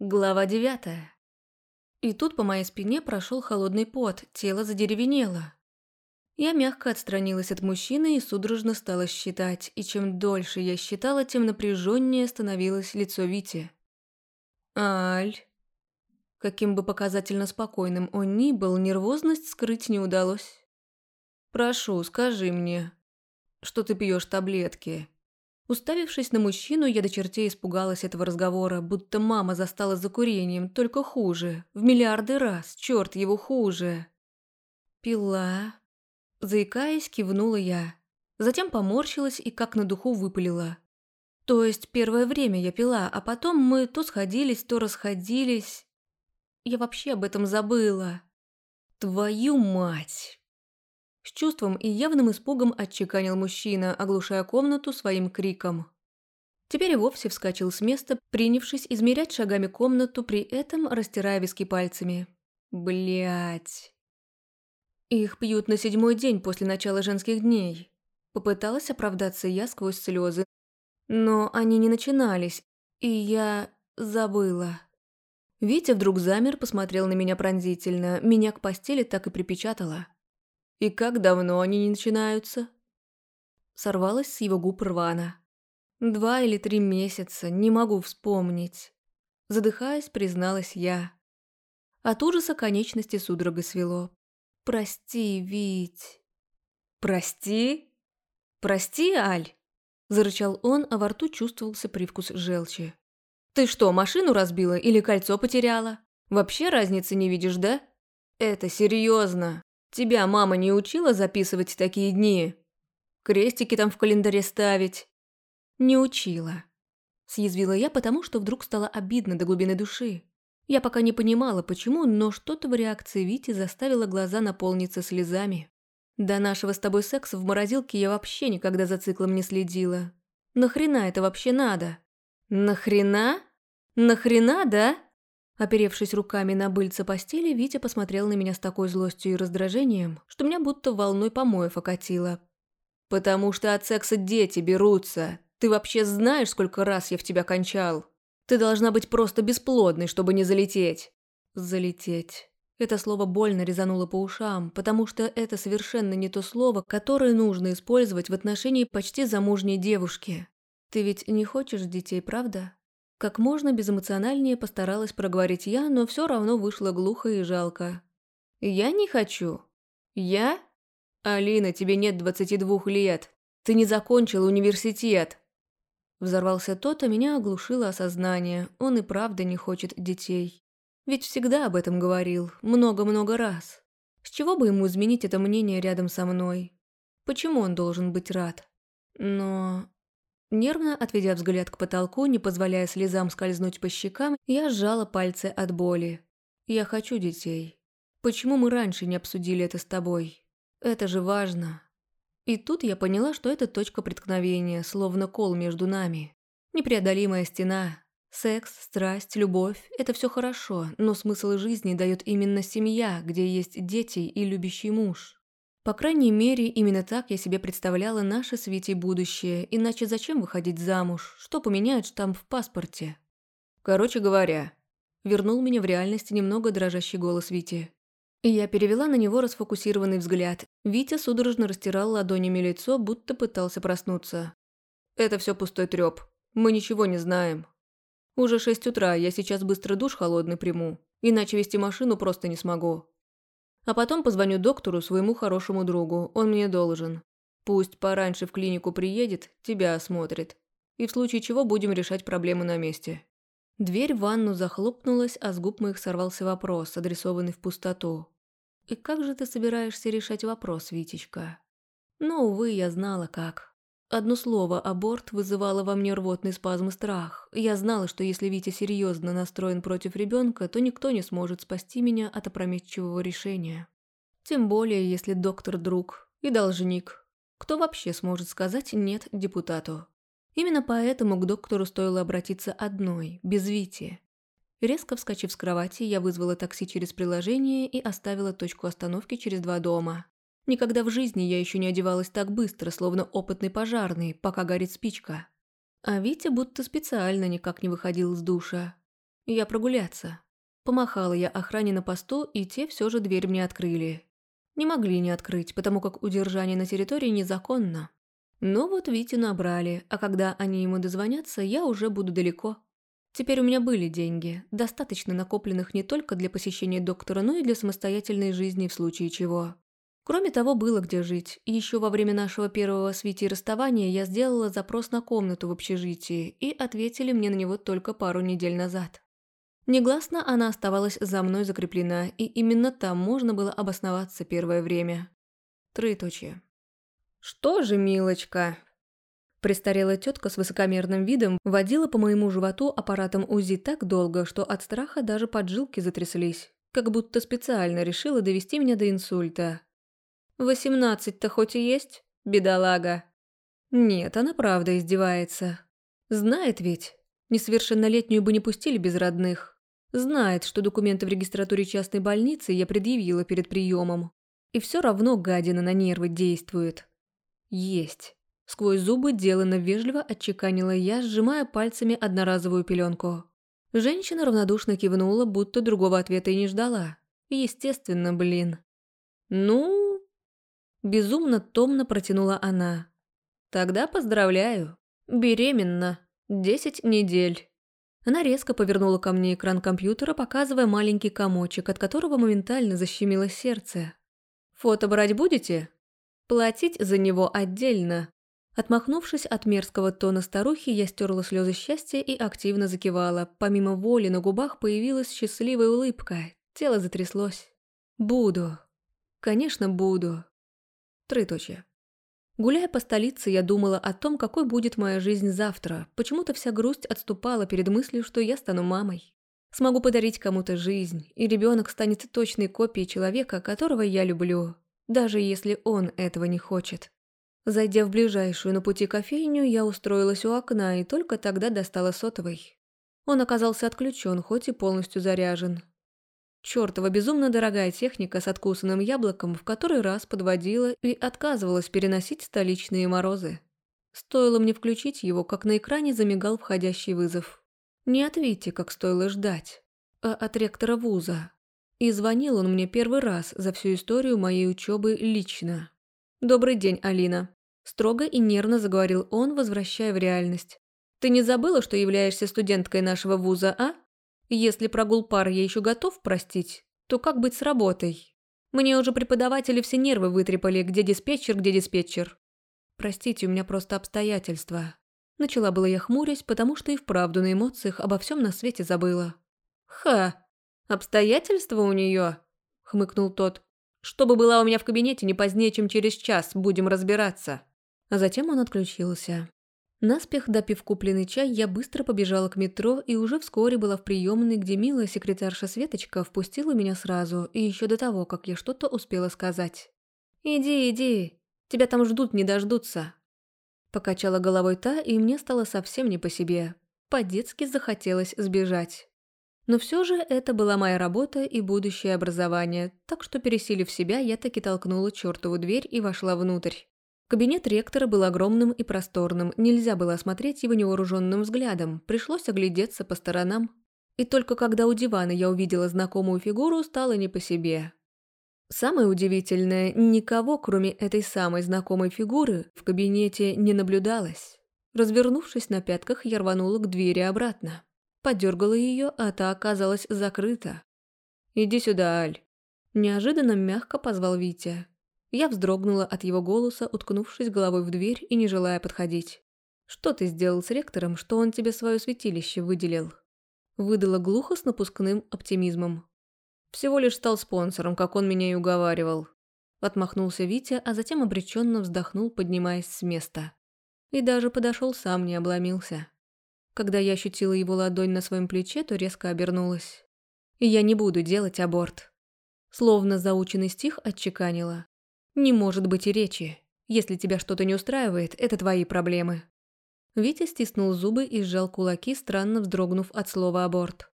Глава девятая. И тут по моей спине прошел холодный пот, тело задеревенело. Я мягко отстранилась от мужчины и судорожно стала считать, и чем дольше я считала, тем напряженнее становилось лицо Вити. «Аль...» Каким бы показательно спокойным он ни был, нервозность скрыть не удалось. «Прошу, скажи мне, что ты пьешь таблетки?» Уставившись на мужчину, я до чертей испугалась этого разговора, будто мама застала за курением, только хуже. В миллиарды раз, черт его хуже. Пила. Заикаясь, кивнула я. Затем поморщилась и как на духу выпалила. То есть первое время я пила, а потом мы то сходились, то расходились. Я вообще об этом забыла. Твою мать! С чувством и явным испугом отчеканил мужчина, оглушая комнату своим криком. Теперь вовсе вскочил с места, принявшись измерять шагами комнату, при этом растирая виски пальцами. Блять. Их пьют на седьмой день после начала женских дней. Попыталась оправдаться я сквозь слезы. Но они не начинались, и я забыла. Витя вдруг замер, посмотрел на меня пронзительно, меня к постели так и припечатало. «И как давно они не начинаются?» Сорвалась с его губ рвано. «Два или три месяца, не могу вспомнить». Задыхаясь, призналась я. От ужаса конечности судорога свело. «Прости, Вить». «Прости? Прости, Аль?» Зарычал он, а во рту чувствовался привкус желчи. «Ты что, машину разбила или кольцо потеряла? Вообще разницы не видишь, да? Это серьезно. Тебя мама не учила записывать такие дни? Крестики там в календаре ставить?» «Не учила», – съязвила я, потому что вдруг стало обидно до глубины души. Я пока не понимала, почему, но что-то в реакции Вити заставило глаза наполниться слезами. До нашего с тобой секса в морозилке я вообще никогда за циклом не следила. Нахрена это вообще надо? Нахрена? Нахрена, да? Оперевшись руками на быльце постели, Витя посмотрел на меня с такой злостью и раздражением, что меня будто волной помоев окатило. «Потому что от секса дети берутся. Ты вообще знаешь, сколько раз я в тебя кончал? Ты должна быть просто бесплодной, чтобы не залететь». «Залететь». Это слово больно резануло по ушам, потому что это совершенно не то слово, которое нужно использовать в отношении почти замужней девушки. «Ты ведь не хочешь детей, правда?» Как можно безэмоциональнее постаралась проговорить я, но все равно вышло глухо и жалко. «Я не хочу. Я? Алина, тебе нет двадцати двух лет. Ты не закончила университет». Взорвался тот, а меня оглушило осознание. Он и правда не хочет детей. Ведь всегда об этом говорил, много-много раз. С чего бы ему изменить это мнение рядом со мной? Почему он должен быть рад? Но Нервно отведя взгляд к потолку, не позволяя слезам скользнуть по щекам, я сжала пальцы от боли. «Я хочу детей. Почему мы раньше не обсудили это с тобой? Это же важно». И тут я поняла, что это точка преткновения, словно кол между нами. Непреодолимая стена. Секс, страсть, любовь – это все хорошо, но смысл жизни дает именно семья, где есть дети и любящий муж. По крайней мере, именно так я себе представляла наше с Витей будущее, иначе зачем выходить замуж, что поменяет штамп в паспорте? Короче говоря, вернул меня в реальность немного дрожащий голос Вити. И я перевела на него расфокусированный взгляд. Витя судорожно растирал ладонями лицо, будто пытался проснуться. «Это все пустой треп. Мы ничего не знаем. Уже шесть утра, я сейчас быстро душ холодный приму, иначе вести машину просто не смогу. А потом позвоню доктору, своему хорошему другу, он мне должен. Пусть пораньше в клинику приедет, тебя осмотрит. И в случае чего будем решать проблемы на месте». Дверь в ванну захлопнулась, а с губ моих сорвался вопрос, адресованный в пустоту. «И как же ты собираешься решать вопрос, Витечка?» Но, увы, я знала как. Одно слово «аборт» вызывало во мне рвотный спазм и страх. Я знала, что если Витя серьезно настроен против ребенка, то никто не сможет спасти меня от опрометчивого решения. Тем более, если доктор друг и должник. Кто вообще сможет сказать «нет» депутату? Именно поэтому к доктору стоило обратиться одной, без Вити. Резко вскочив с кровати, я вызвала такси через приложение и оставила точку остановки через два дома. Никогда в жизни я еще не одевалась так быстро, словно опытный пожарный, пока горит спичка. А Витя будто специально никак не выходил из душа. Я прогуляться. Помахала я охране на посту, и те все же дверь мне открыли. Не могли не открыть, потому как удержание на территории незаконно. Но вот Витю набрали, а когда они ему дозвонятся, я уже буду далеко. Теперь у меня были деньги, достаточно накопленных не только для посещения доктора, но и для самостоятельной жизни в случае чего. Кроме того, было где жить. И еще во время нашего первого с Витей расставания я сделала запрос на комнату в общежитии, и ответили мне на него только пару недель назад. Негласно она оставалась за мной закреплена, и именно там можно было обосноваться первое время. Троеточие. «Что же, милочка?» Престарелая тетка с высокомерным видом водила по моему животу аппаратом УЗИ так долго, что от страха даже поджилки затряслись, как будто специально решила довести меня до инсульта. «Восемнадцать-то хоть и есть, бедолага?» Нет, она правда издевается. Знает ведь, несовершеннолетнюю бы не пустили без родных. Знает, что документы в регистратуре частной больницы я предъявила перед приемом. И все равно гадина на нервы действует. Есть. Сквозь зубы делано вежливо отчеканила я, сжимая пальцами одноразовую пеленку. Женщина равнодушно кивнула, будто другого ответа и не ждала. Естественно, блин. «Ну...» Безумно томно протянула она. «Тогда поздравляю. Беременна. Десять недель». Она резко повернула ко мне экран компьютера, показывая маленький комочек, от которого моментально защемило сердце. «Фото брать будете?» Платить за него отдельно. Отмахнувшись от мерзкого тона старухи, я стерла слезы счастья и активно закивала. Помимо воли на губах появилась счастливая улыбка. Тело затряслось. Буду. Конечно, буду. Троеточие. Гуляя по столице, я думала о том, какой будет моя жизнь завтра. Почему-то вся грусть отступала перед мыслью, что я стану мамой. Смогу подарить кому-то жизнь, и ребенок станет точной копией человека, которого я люблю даже если он этого не хочет. Зайдя в ближайшую на пути кофейню, я устроилась у окна и только тогда достала сотовый. Он оказался отключен, хоть и полностью заряжен. Чёртова безумно дорогая техника с откусанным яблоком в который раз подводила и отказывалась переносить столичные морозы. Стоило мне включить его, как на экране замигал входящий вызов. Не от Вити, как стоило ждать, а от ректора вуза. И звонил он мне первый раз за всю историю моей учебы лично. «Добрый день, Алина», – строго и нервно заговорил он, возвращая в реальность. «Ты не забыла, что являешься студенткой нашего вуза, а? Если прогул пар я еще готов простить, то как быть с работой? Мне уже преподаватели все нервы вытрепали, где диспетчер, где диспетчер. Простите, у меня просто обстоятельства». Начала было я хмурясь, потому что и вправду на эмоциях обо всем на свете забыла. «Ха!» «Обстоятельства у нее?» – хмыкнул тот. «Чтобы была у меня в кабинете не позднее, чем через час, будем разбираться». А затем он отключился. Наспех допив купленный чай, я быстро побежала к метро и уже вскоре была в приемной, где милая секретарша Светочка впустила меня сразу, и еще до того, как я что-то успела сказать. «Иди, иди, тебя там ждут, не дождутся». Покачала головой та, и мне стало совсем не по себе. По-детски захотелось сбежать. Но все же это была моя работа и будущее образование, так что, пересилив себя, я таки толкнула чертову дверь и вошла внутрь. Кабинет ректора был огромным и просторным, нельзя было осмотреть его невооруженным взглядом, пришлось оглядеться по сторонам. И только когда у дивана я увидела знакомую фигуру, стало не по себе. Самое удивительное, никого, кроме этой самой знакомой фигуры, в кабинете не наблюдалось. Развернувшись на пятках, я рванула к двери обратно. Подергала ее, а та оказалась закрыта. «Иди сюда, Аль». Неожиданно мягко позвал Витя. Я вздрогнула от его голоса, уткнувшись головой в дверь и не желая подходить. «Что ты сделал с ректором, что он тебе свое святилище выделил?» Выдала глухо с напускным оптимизмом. «Всего лишь стал спонсором, как он меня и уговаривал». Отмахнулся Витя, а затем обреченно вздохнул, поднимаясь с места. И даже подошел сам, не обломился. Когда я ощутила его ладонь на своем плече, то резко обернулась. И я не буду делать аборт. Словно заученный стих отчеканила. Не может быть и речи. Если тебя что-то не устраивает, это твои проблемы. Витя стиснул зубы и сжал кулаки, странно вздрогнув от слова «аборт».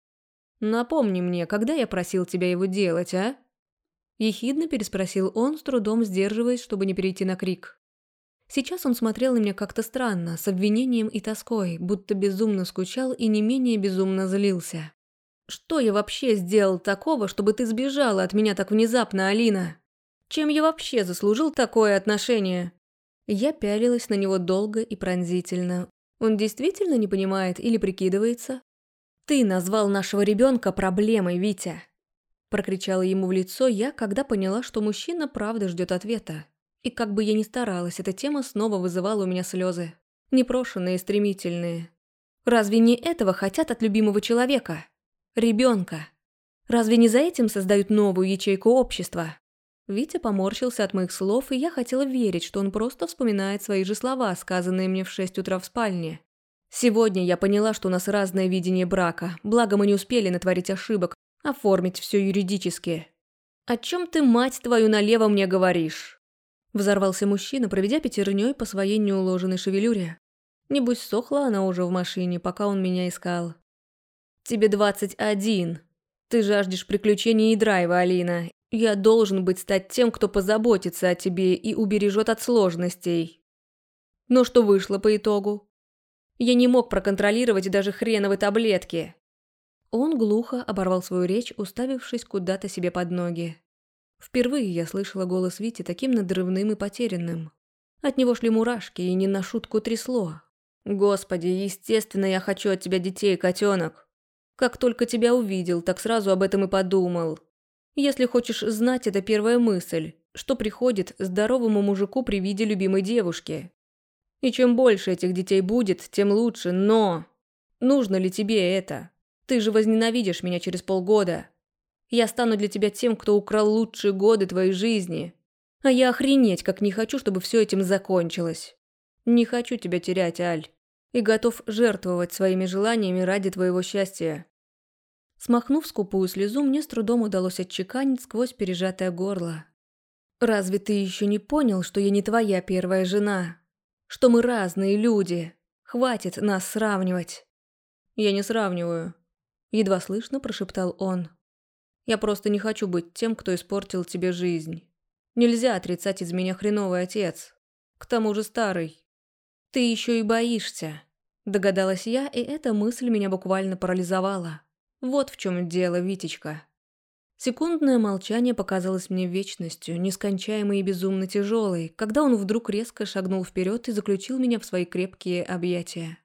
«Напомни мне, когда я просил тебя его делать, а?» Ехидно переспросил он, с трудом сдерживаясь, чтобы не перейти на крик. Сейчас он смотрел на меня как-то странно, с обвинением и тоской, будто безумно скучал и не менее безумно злился. Что я вообще сделал такого, чтобы ты сбежала от меня так внезапно, Алина? Чем я вообще заслужил такое отношение?» Я пялилась на него долго и пронзительно. Он действительно не понимает или прикидывается? «Ты назвал нашего ребенка проблемой, Витя!» Прокричала ему в лицо я, когда поняла, что мужчина правда ждет ответа. И как бы я ни старалась, эта тема снова вызывала у меня слезы. Непрошенные и стремительные. Разве не этого хотят от любимого человека? Ребенка. Разве не за этим создают новую ячейку общества? Витя поморщился от моих слов, и я хотела верить, что он просто вспоминает свои же слова, сказанные мне в шесть утра в спальне. Сегодня я поняла, что у нас разное видение брака, благо мы не успели натворить ошибок, оформить все юридически. «О чем ты, мать твою, налево мне говоришь?» Взорвался мужчина, проведя пятерней по своей неуложенной шевелюре. Небось, сохла она уже в машине, пока он меня искал. «Тебе двадцать один. Ты жаждешь приключений и драйва, Алина, я должен быть стать тем, кто позаботится о тебе и убережет от сложностей. Но что вышло по итогу? Я не мог проконтролировать даже хреновые таблетки. Он глухо оборвал свою речь, уставившись куда-то себе под ноги. Впервые я слышала голос Вити таким надрывным и потерянным. От него шли мурашки и не на шутку трясло. «Господи, естественно, я хочу от тебя детей, котенок. Как только тебя увидел, так сразу об этом и подумал. Если хочешь знать, это первая мысль, что приходит здоровому мужику при виде любимой девушки. И чем больше этих детей будет, тем лучше, но... Нужно ли тебе это? Ты же возненавидишь меня через полгода. Я стану для тебя тем, кто украл лучшие годы твоей жизни. А я охренеть, как не хочу, чтобы все этим закончилось. Не хочу тебя терять, Аль. И готов жертвовать своими желаниями ради твоего счастья. Смахнув скупую слезу, мне с трудом удалось отчеканить сквозь пережатое горло. «Разве ты еще не понял, что я не твоя первая жена? Что мы разные люди? Хватит нас сравнивать!» «Я не сравниваю», – едва слышно прошептал он. «Я просто не хочу быть тем, кто испортил тебе жизнь. Нельзя отрицать из меня хреновый отец. К тому же старый. Ты еще и боишься», – догадалась я, и эта мысль меня буквально парализовала. Вот в чем дело, Витечка. Секундное молчание показалось мне вечностью, нескончаемой и безумно тяжелой, когда он вдруг резко шагнул вперед и заключил меня в свои крепкие объятия.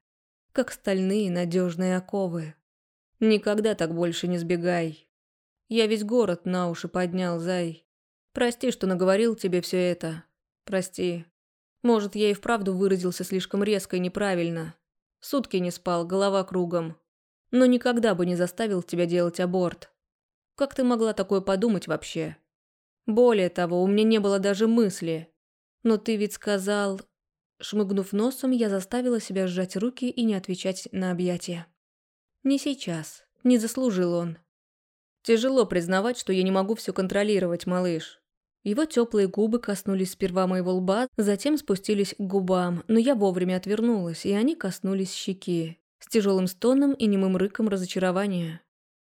Как стальные надежные оковы. Никогда так больше не сбегай. Я весь город на уши поднял, зай. Прости, что наговорил тебе все это. Прости. Может, я и вправду выразился слишком резко и неправильно. Сутки не спал, голова кругом но никогда бы не заставил тебя делать аборт. Как ты могла такое подумать вообще? Более того, у меня не было даже мысли. Но ты ведь сказал... Шмыгнув носом, я заставила себя сжать руки и не отвечать на объятия. Не сейчас. Не заслужил он. Тяжело признавать, что я не могу все контролировать, малыш. Его теплые губы коснулись сперва моего лба, затем спустились к губам, но я вовремя отвернулась, и они коснулись щеки с тяжелым стоном и немым рыком разочарования.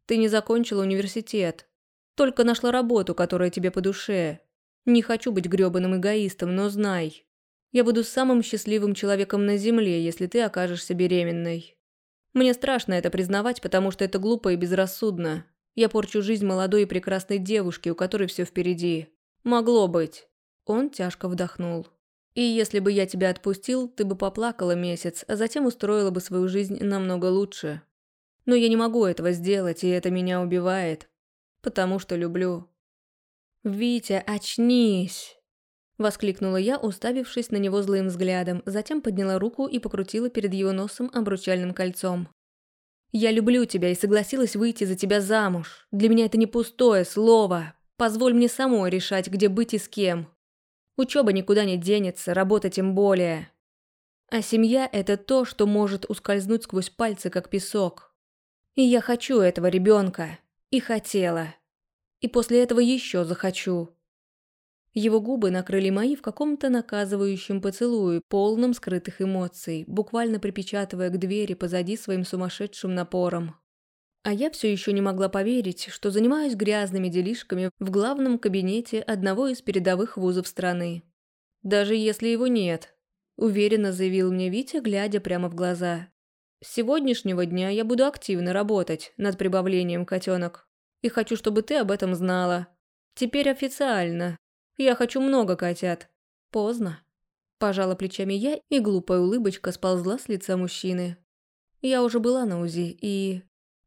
«Ты не закончила университет. Только нашла работу, которая тебе по душе. Не хочу быть грёбаным эгоистом, но знай. Я буду самым счастливым человеком на Земле, если ты окажешься беременной. Мне страшно это признавать, потому что это глупо и безрассудно. Я порчу жизнь молодой и прекрасной девушки, у которой все впереди. Могло быть». Он тяжко вдохнул. И если бы я тебя отпустил, ты бы поплакала месяц, а затем устроила бы свою жизнь намного лучше. Но я не могу этого сделать, и это меня убивает. Потому что люблю. «Витя, очнись!» Воскликнула я, уставившись на него злым взглядом, затем подняла руку и покрутила перед его носом обручальным кольцом. «Я люблю тебя и согласилась выйти за тебя замуж. Для меня это не пустое слово. Позволь мне самой решать, где быть и с кем. Учеба никуда не денется, работа тем более. А семья – это то, что может ускользнуть сквозь пальцы, как песок. И я хочу этого ребенка. И хотела. И после этого еще захочу. Его губы накрыли мои в каком-то наказывающем поцелуе, полном скрытых эмоций, буквально припечатывая к двери позади своим сумасшедшим напором. А я все еще не могла поверить, что занимаюсь грязными делишками в главном кабинете одного из передовых вузов страны. Даже если его нет, уверенно заявил мне Витя, глядя прямо в глаза. С сегодняшнего дня я буду активно работать над прибавлением котенок. И хочу, чтобы ты об этом знала. Теперь официально. Я хочу много котят. Поздно. Пожала плечами я, и глупая улыбочка сползла с лица мужчины. Я уже была на УЗИ, и...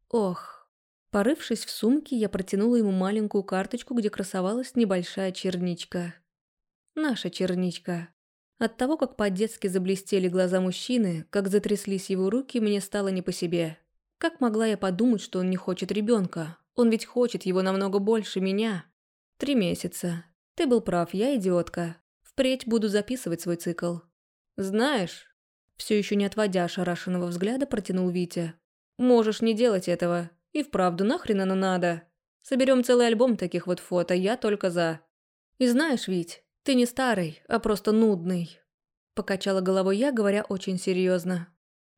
Ох. Порывшись в сумке, я протянула ему маленькую карточку, где красовалась небольшая черничка. Наша черничка. От того, как по-детски заблестели глаза мужчины, как затряслись его руки, мне стало не по себе. Как могла я подумать, что он не хочет ребенка? Он ведь хочет его намного больше меня. Три месяца. Ты был прав, я идиотка. Впредь буду записывать свой цикл. Знаешь, все еще не отводя ошарашенного взгляда, протянул Витя. Можешь не делать этого. И вправду нахрен оно надо. Соберем целый альбом таких вот фото, я только за. И знаешь, Вить, ты не старый, а просто нудный. Покачала головой я, говоря очень серьезно.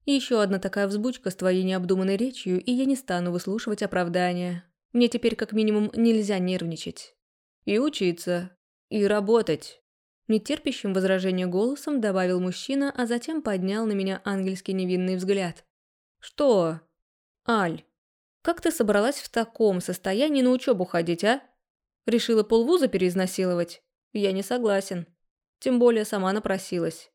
Еще одна такая взбучка с твоей необдуманной речью, и я не стану выслушивать оправдания. Мне теперь как минимум нельзя нервничать. И учиться. И работать. Нетерпящим возражения голосом добавил мужчина, а затем поднял на меня ангельский невинный взгляд. «Что? Аль, как ты собралась в таком состоянии на учебу ходить, а? Решила полвуза переизнасиловать? Я не согласен. Тем более сама напросилась.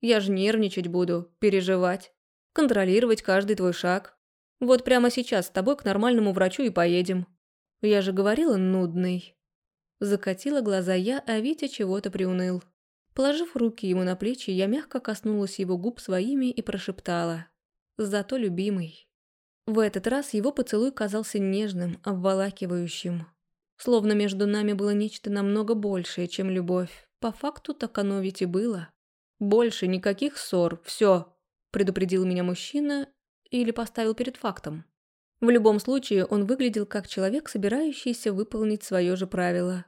Я же нервничать буду, переживать, контролировать каждый твой шаг. Вот прямо сейчас с тобой к нормальному врачу и поедем. Я же говорила, нудный. Закатила глаза я, а Витя чего-то приуныл. Положив руки ему на плечи, я мягко коснулась его губ своими и прошептала. «Зато любимый». В этот раз его поцелуй казался нежным, обволакивающим. Словно между нами было нечто намного большее, чем любовь. По факту так оно ведь и было. «Больше никаких ссор, все», – предупредил меня мужчина или поставил перед фактом. В любом случае, он выглядел как человек, собирающийся выполнить свое же правило.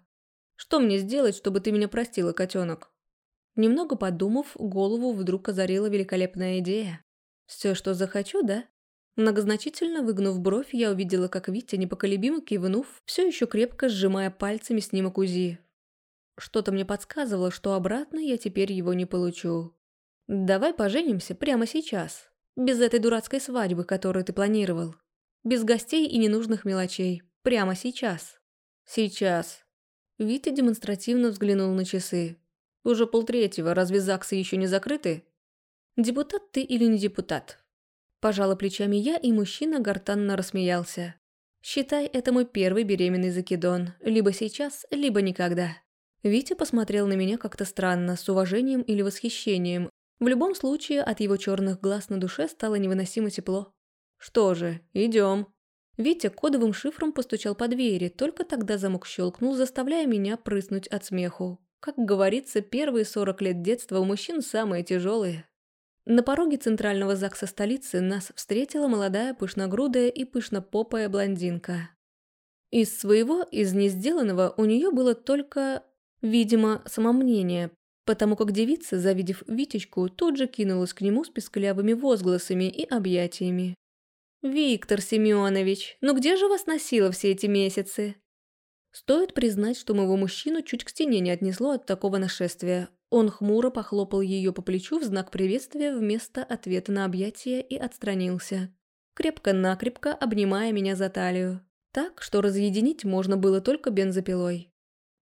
«Что мне сделать, чтобы ты меня простила, котенок?» Немного подумав, голову вдруг озарила великолепная идея. «Все, что захочу, да?» Многозначительно выгнув бровь, я увидела, как Витя, непоколебимо кивнув, все еще крепко сжимая пальцами снимок УЗИ. Что-то мне подсказывало, что обратно я теперь его не получу. «Давай поженимся прямо сейчас, без этой дурацкой свадьбы, которую ты планировал». Без гостей и ненужных мелочей. Прямо сейчас. Сейчас. Витя демонстративно взглянул на часы. Уже полтретьего, разве ЗАГСы еще не закрыты? Депутат ты или не депутат? Пожала плечами я, и мужчина гортанно рассмеялся. Считай, это мой первый беременный закидон. Либо сейчас, либо никогда. Витя посмотрел на меня как-то странно, с уважением или восхищением. В любом случае, от его черных глаз на душе стало невыносимо тепло. «Что же, идем». Витя кодовым шифром постучал по двери, только тогда замок щелкнул, заставляя меня прыснуть от смеху. Как говорится, первые сорок лет детства у мужчин самые тяжелые. На пороге центрального ЗАГСа столицы нас встретила молодая пышногрудая и пышнопопая блондинка. Из своего, из несделанного, у нее было только, видимо, самомнение, потому как девица, завидев Витечку, тут же кинулась к нему с песклявыми возгласами и объятиями. «Виктор Семенович, ну где же вас носило все эти месяцы?» Стоит признать, что моего мужчину чуть к стене не отнесло от такого нашествия. Он хмуро похлопал ее по плечу в знак приветствия вместо ответа на объятия и отстранился. Крепко-накрепко обнимая меня за талию. Так, что разъединить можно было только бензопилой.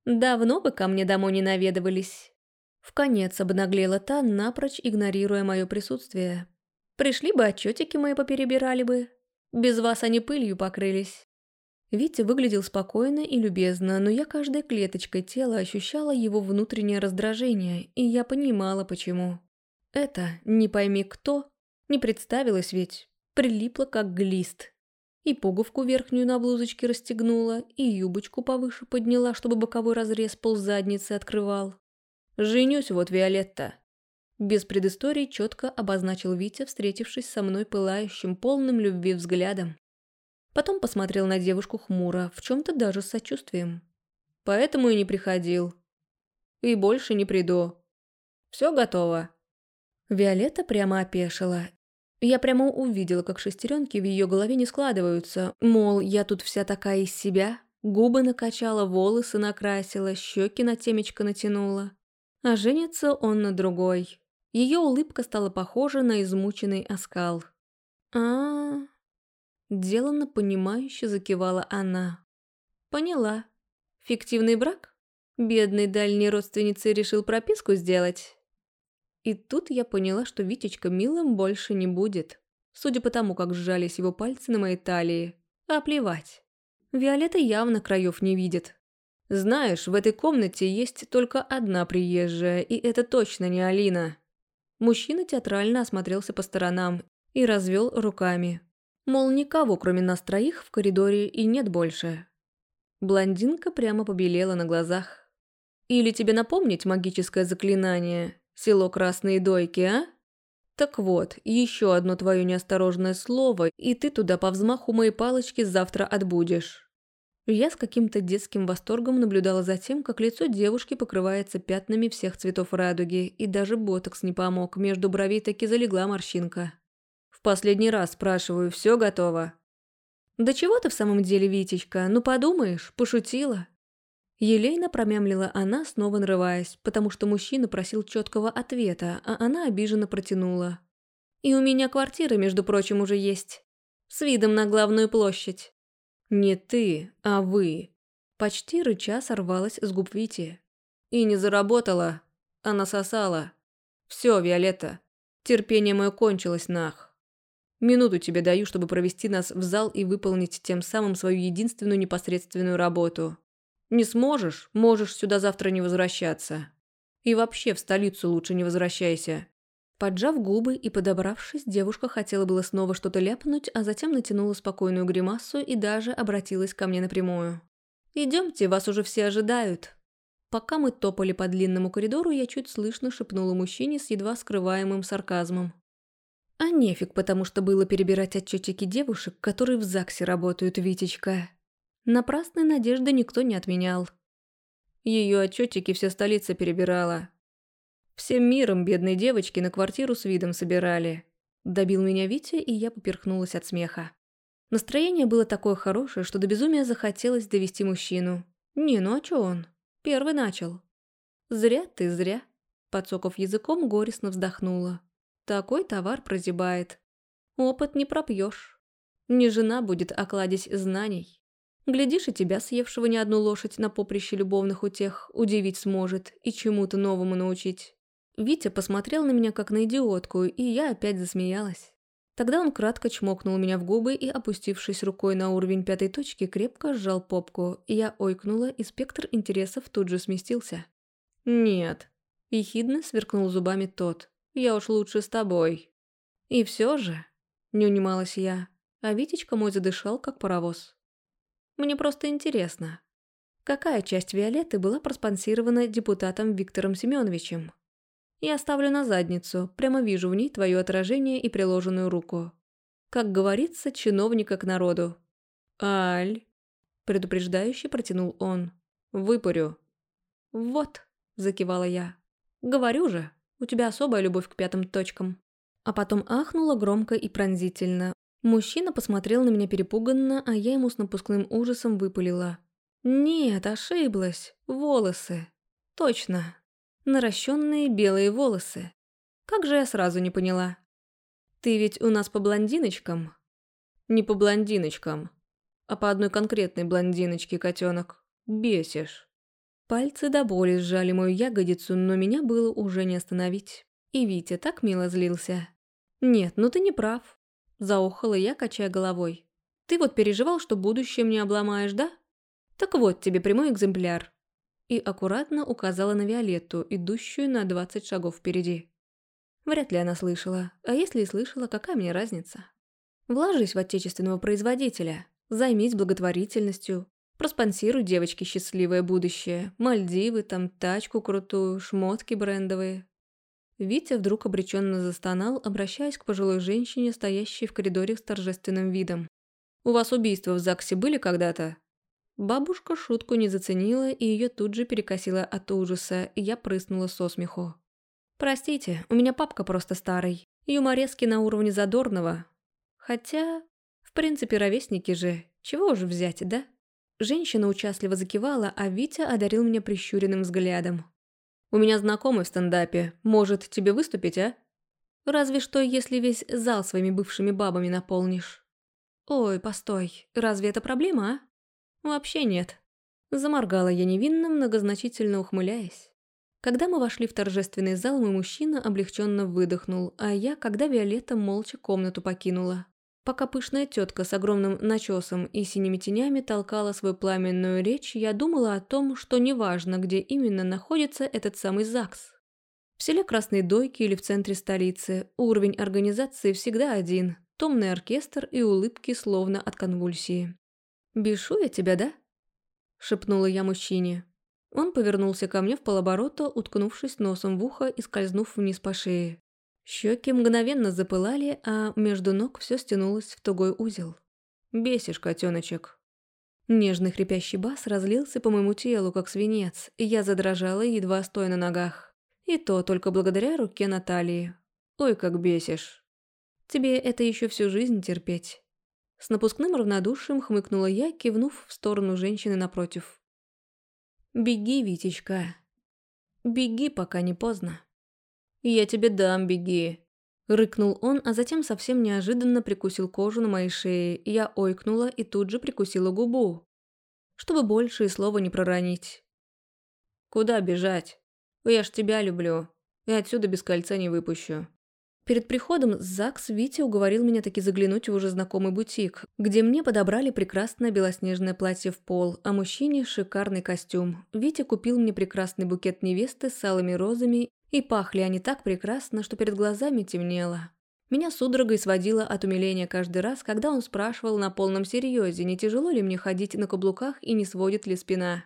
«Давно бы ко мне домой не наведывались». В конец обнаглела та, напрочь игнорируя мое присутствие. Пришли бы, отчетики мои поперебирали бы. Без вас они пылью покрылись. Витя выглядел спокойно и любезно, но я каждой клеточкой тела ощущала его внутреннее раздражение, и я понимала, почему. Это, не пойми кто, не представилось ведь, прилипло как глист. И пуговку верхнюю на блузочке расстегнула, и юбочку повыше подняла, чтобы боковой разрез пол задницы открывал. «Женюсь вот, Виолетта», без предыстории четко обозначил Витя, встретившись со мной пылающим, полным любви взглядом. Потом посмотрел на девушку хмуро, в чем-то даже с сочувствием. Поэтому и не приходил. И больше не приду. Все готово. Виолетта прямо опешила. Я прямо увидела, как шестеренки в ее голове не складываются. Мол, я тут вся такая из себя. Губы накачала, волосы накрасила, щеки на темечко натянула. А женится он на другой. Ее улыбка стала похожа на измученный оскал. а, -а, -а. Деланно понимающе закивала она. Поняла. Фиктивный брак? Бедной дальней родственнице решил прописку сделать? И тут я поняла, что Витечка милым больше не будет. Судя по тому, как сжались его пальцы на моей талии. А плевать. Виолетта явно краев не видит. Знаешь, в этой комнате есть только одна приезжая, и это точно не Алина. Мужчина театрально осмотрелся по сторонам и развел руками. Мол, никого, кроме нас троих, в коридоре и нет больше. Блондинка прямо побелела на глазах. «Или тебе напомнить магическое заклинание? Село Красные Дойки, а?» «Так вот, еще одно твое неосторожное слово, и ты туда по взмаху моей палочки завтра отбудешь». Я с каким-то детским восторгом наблюдала за тем, как лицо девушки покрывается пятнами всех цветов радуги, и даже ботокс не помог, между бровей таки залегла морщинка. «В последний раз спрашиваю, все готово?» «Да чего ты в самом деле, Витечка? Ну подумаешь, пошутила». Елейно промямлила она, снова нарываясь, потому что мужчина просил четкого ответа, а она обиженно протянула. «И у меня квартира, между прочим, уже есть. С видом на главную площадь». «Не ты, а вы». Почти рыча сорвалась с губ Вити. «И не заработала, а насосала. Все, Виолетта, терпение мое кончилось нах». Минуту тебе даю, чтобы провести нас в зал и выполнить тем самым свою единственную непосредственную работу. Не сможешь, можешь сюда завтра не возвращаться. И вообще в столицу лучше не возвращайся». Поджав губы и подобравшись, девушка хотела было снова что-то ляпнуть, а затем натянула спокойную гримасу и даже обратилась ко мне напрямую. «Идемте, вас уже все ожидают». Пока мы топали по длинному коридору, я чуть слышно шепнула мужчине с едва скрываемым сарказмом. А нефиг, потому что было перебирать отчетики девушек, которые в ЗАГСе работают, Витечка. Напрасной надежды никто не отменял. Ее отчетики вся столица перебирала. Всем миром бедные девочки на квартиру с видом собирали. Добил меня Витя, и я поперхнулась от смеха. Настроение было такое хорошее, что до безумия захотелось довести мужчину. Не, ну а чё он? Первый начал. Зря ты, зря. Подсоков языком, горестно вздохнула. Такой товар прозябает. Опыт не пропьешь. Не жена будет окладись знаний. Глядишь, и тебя, съевшего не одну лошадь на поприще любовных утех, удивить сможет и чему-то новому научить. Витя посмотрел на меня как на идиотку, и я опять засмеялась. Тогда он кратко чмокнул меня в губы и, опустившись рукой на уровень пятой точки, крепко сжал попку, я ойкнула, и спектр интересов тут же сместился. «Нет», – ехидно сверкнул зубами тот. Я уж лучше с тобой». «И все же...» — не унималась я, а Витечка мой задышал, как паровоз. «Мне просто интересно, какая часть Виолетты была проспонсирована депутатом Виктором Семеновичем? Я ставлю на задницу, прямо вижу в ней твое отражение и приложенную руку. Как говорится, чиновника к народу». «Аль...» — предупреждающе протянул он. «Выпарю». «Вот», — закивала я. «Говорю же». У тебя особая любовь к пятым точкам». А потом ахнула громко и пронзительно. Мужчина посмотрел на меня перепуганно, а я ему с напускным ужасом выпалила. «Нет, ошиблась. Волосы. Точно. Наращенные белые волосы. Как же я сразу не поняла. Ты ведь у нас по блондиночкам?» «Не по блондиночкам, а по одной конкретной блондиночке, котенок. Бесишь». Пальцы до боли сжали мою ягодицу, но меня было уже не остановить. И Витя так мило злился. «Нет, ну ты не прав», – заохала я, качая головой. «Ты вот переживал, что будущее мне обломаешь, да? Так вот тебе прямой экземпляр». И аккуратно указала на Виолетту, идущую на двадцать шагов впереди. Вряд ли она слышала, а если и слышала, какая мне разница? Вложись в отечественного производителя, займись благотворительностью, Проспонсируй девочке счастливое будущее. Мальдивы, там тачку крутую, шмотки брендовые. Витя вдруг обреченно застонал, обращаясь к пожилой женщине, стоящей в коридоре с торжественным видом. «У вас убийства в ЗАГСе были когда-то?» Бабушка шутку не заценила, и ее тут же перекосила от ужаса, и я прыснула со смеху. «Простите, у меня папка просто старый. Юморески на уровне задорного. Хотя, в принципе, ровесники же. Чего уже взять, да?» Женщина участливо закивала, а Витя одарил меня прищуренным взглядом. «У меня знакомый в стендапе. Может, тебе выступить, а?» Разве что, если весь зал своими бывшими бабами наполнишь. Ой, постой, разве это проблема, а? Вообще нет. Заморгала я невинно, многозначительно ухмыляясь. Когда мы вошли в торжественный зал, мой мужчина облегченно выдохнул, а я, когда Виолетта молча комнату покинула. Пока пышная тетка с огромным начесом и синими тенями толкала свою пламенную речь, я думала о том, что неважно, где именно находится этот самый ЗАГС. В селе Красной Дойки или в центре столицы уровень организации всегда один – томный оркестр и улыбки словно от конвульсии. «Бешу я тебя, да?» – шепнула я мужчине. Он повернулся ко мне в полоборота, уткнувшись носом в ухо и скользнув вниз по шее. Щеки мгновенно запылали, а между ног все стянулось в тугой узел. «Бесишь, котеночек». Нежный хрипящий бас разлился по моему телу, как свинец, и я задрожала, едва стоя на ногах. И то только благодаря руке Натальи. Ой, как бесишь. Тебе это еще всю жизнь терпеть. С напускным равнодушием хмыкнула я, кивнув в сторону женщины напротив. «Беги, Витечка. Беги, пока не поздно». «Я тебе дам, беги», — рыкнул он, а затем совсем неожиданно прикусил кожу на моей шее. Я ойкнула и тут же прикусила губу, чтобы больше и слова не проронить. «Куда бежать?» Я ж тебя люблю. И отсюда без кольца не выпущу». Перед приходом ЗАГС Витя уговорил меня таки заглянуть в уже знакомый бутик, где мне подобрали прекрасное белоснежное платье в пол, а мужчине шикарный костюм. Витя купил мне прекрасный букет невесты с алыми розами, и пахли они так прекрасно, что перед глазами темнело. Меня судорогой сводило от умиления каждый раз, когда он спрашивал на полном серьезе, не тяжело ли мне ходить на каблуках и не сводит ли спина.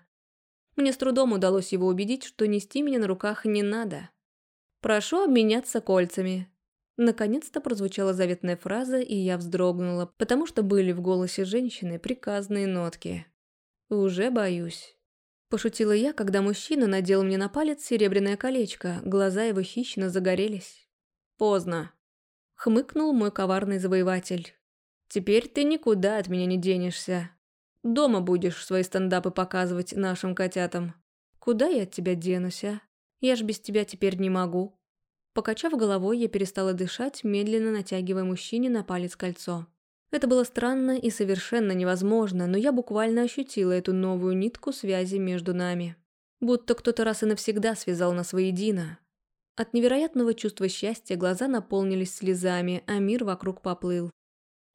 Мне с трудом удалось его убедить, что нести меня на руках не надо. «Прошу обменяться кольцами». Наконец-то прозвучала заветная фраза, и я вздрогнула, потому что были в голосе женщины приказные нотки. «Уже боюсь». Пошутила я, когда мужчина надел мне на палец серебряное колечко, глаза его хищно загорелись. «Поздно», — хмыкнул мой коварный завоеватель. «Теперь ты никуда от меня не денешься. Дома будешь свои стендапы показывать нашим котятам. Куда я от тебя денусь, а? Я ж без тебя теперь не могу». Покачав головой, я перестала дышать, медленно натягивая мужчине на палец кольцо. Это было странно и совершенно невозможно, но я буквально ощутила эту новую нитку связи между нами. Будто кто-то раз и навсегда связал нас воедино. От невероятного чувства счастья глаза наполнились слезами, а мир вокруг поплыл.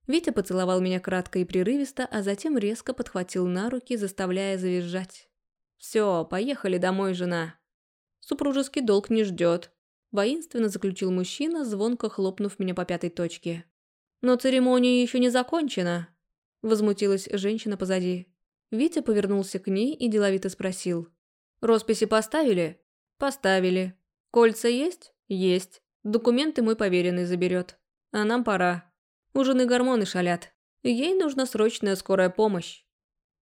Витя поцеловал меня кратко и прерывисто, а затем резко подхватил на руки, заставляя завизжать. «Все, поехали домой, жена». «Супружеский долг не ждет», – воинственно заключил мужчина, звонко хлопнув меня по пятой точке. «Но церемония еще не закончена», – возмутилась женщина позади. Витя повернулся к ней и деловито спросил. «Росписи поставили?» «Поставили. Кольца есть?» «Есть. Документы мой поверенный заберет. А нам пора». У жены гормоны шалят. Ей нужна срочная скорая помощь.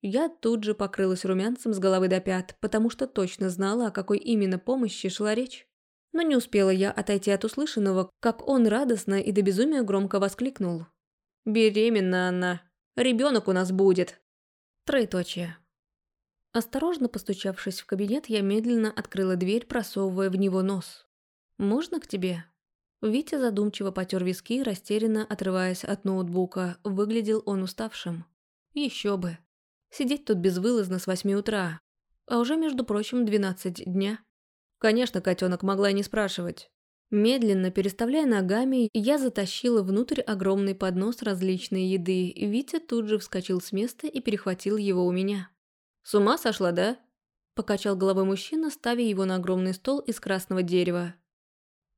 Я тут же покрылась румянцем с головы до пят, потому что точно знала, о какой именно помощи шла речь. Но не успела я отойти от услышанного, как он радостно и до безумия громко воскликнул. «Беременна она. Ребенок у нас будет». Троеточие. Осторожно постучавшись в кабинет, я медленно открыла дверь, просовывая в него нос. «Можно к тебе?» Витя задумчиво потер виски, растерянно отрываясь от ноутбука. Выглядел он уставшим. Еще бы. Сидеть тут безвылазно с восьми утра. А уже, между прочим, двенадцать дня. Конечно, котенок могла и не спрашивать. Медленно переставляя ногами, я затащила внутрь огромный поднос различной еды. Витя тут же вскочил с места и перехватил его у меня. «С ума сошла, да?» Покачал головой мужчина, ставя его на огромный стол из красного дерева.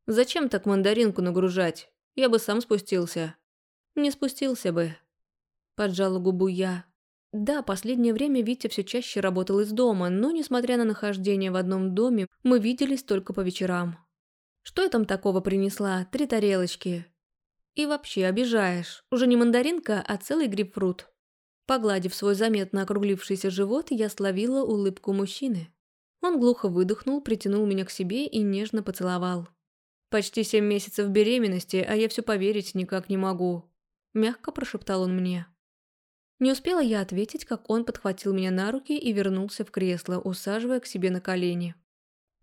Зачем так мандаринку нагружать? Я бы сам спустился. Не спустился бы. Поджала губу я. Да, последнее время Витя все чаще работал из дома, но, несмотря на нахождение в одном доме, мы виделись только по вечерам. Что я там такого принесла? Три тарелочки. И вообще, обижаешь. Уже не мандаринка, а целый грейпфрут. Погладив свой заметно округлившийся живот, я словила улыбку мужчины. Он глухо выдохнул, притянул меня к себе и нежно поцеловал. Почти семь месяцев беременности, а я все поверить никак не могу. Мягко прошептал он мне. Не успела я ответить, как он подхватил меня на руки и вернулся в кресло, усаживая к себе на колени.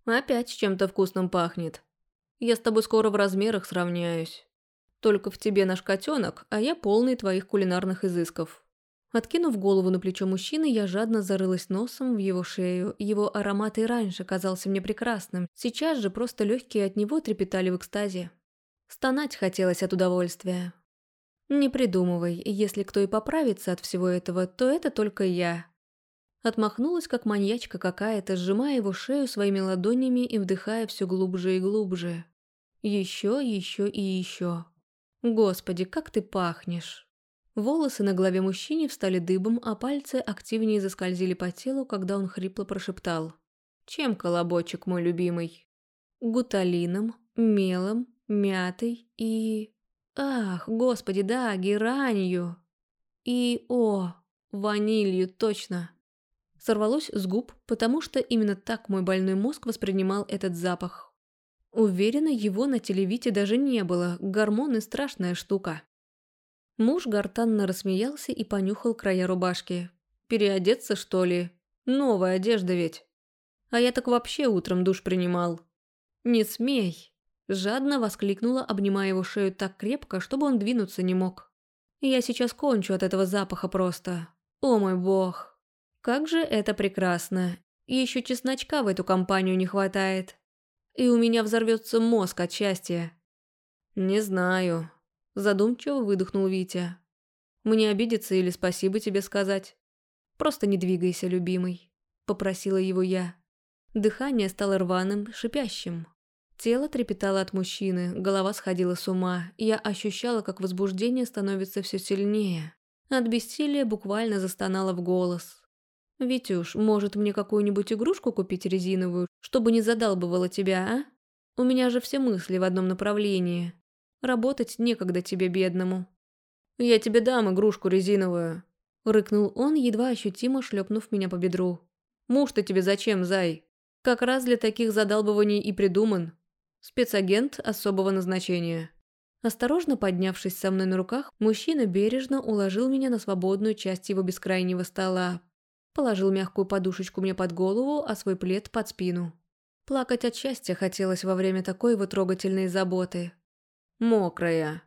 «Опять чем-то вкусным пахнет». Я с тобой скоро в размерах сравняюсь. Только в тебе наш котенок, а я полный твоих кулинарных изысков». Откинув голову на плечо мужчины, я жадно зарылась носом в его шею. Его аромат и раньше казался мне прекрасным. Сейчас же просто легкие от него трепетали в экстазе. Стонать хотелось от удовольствия. Не придумывай, если кто и поправится от всего этого, то это только я. Отмахнулась, как маньячка какая-то, сжимая его шею своими ладонями и вдыхая все глубже и глубже. Еще, еще и еще. Господи, как ты пахнешь. Волосы на голове мужчине встали дыбом, а пальцы активнее заскользили по телу, когда он хрипло прошептал. «Чем колобочек мой любимый?» «Гуталином, мелом, мятой и...» «Ах, господи, да, геранью!» «И... о, ванилью, точно!» Сорвалось с губ, потому что именно так мой больной мозг воспринимал этот запах. Уверена, его на телевите даже не было, гормоны – страшная штука. Муж гортанно рассмеялся и понюхал края рубашки. «Переодеться, что ли? Новая одежда ведь. А я так вообще утром душ принимал». «Не смей!» – жадно воскликнула, обнимая его шею так крепко, чтобы он двинуться не мог. «Я сейчас кончу от этого запаха просто. О мой бог!» Как же это прекрасно. Еще чесночка в эту компанию не хватает. И у меня взорвется мозг от счастья. Не знаю. Задумчиво выдохнул Витя. Мне обидеться или спасибо тебе сказать? Просто не двигайся, любимый. Попросила его я. Дыхание стало рваным, шипящим. Тело трепетало от мужчины, голова сходила с ума, и я ощущала, как возбуждение становится все сильнее. От бессилия буквально застонала в голос. «Витюш, может мне какую-нибудь игрушку купить резиновую, чтобы не задалбывала тебя, а? У меня же все мысли в одном направлении. Работать некогда тебе, бедному». «Я тебе дам игрушку резиновую», — рыкнул он, едва ощутимо шлепнув меня по бедру. «Муж-то тебе зачем, зай? Как раз для таких задалбываний и придуман. Спецагент особого назначения». Осторожно поднявшись со мной на руках, мужчина бережно уложил меня на свободную часть его бескрайнего стола, Положил мягкую подушечку мне под голову, а свой плед под спину. Плакать от счастья хотелось во время такой вот трогательной заботы. «Мокрая!»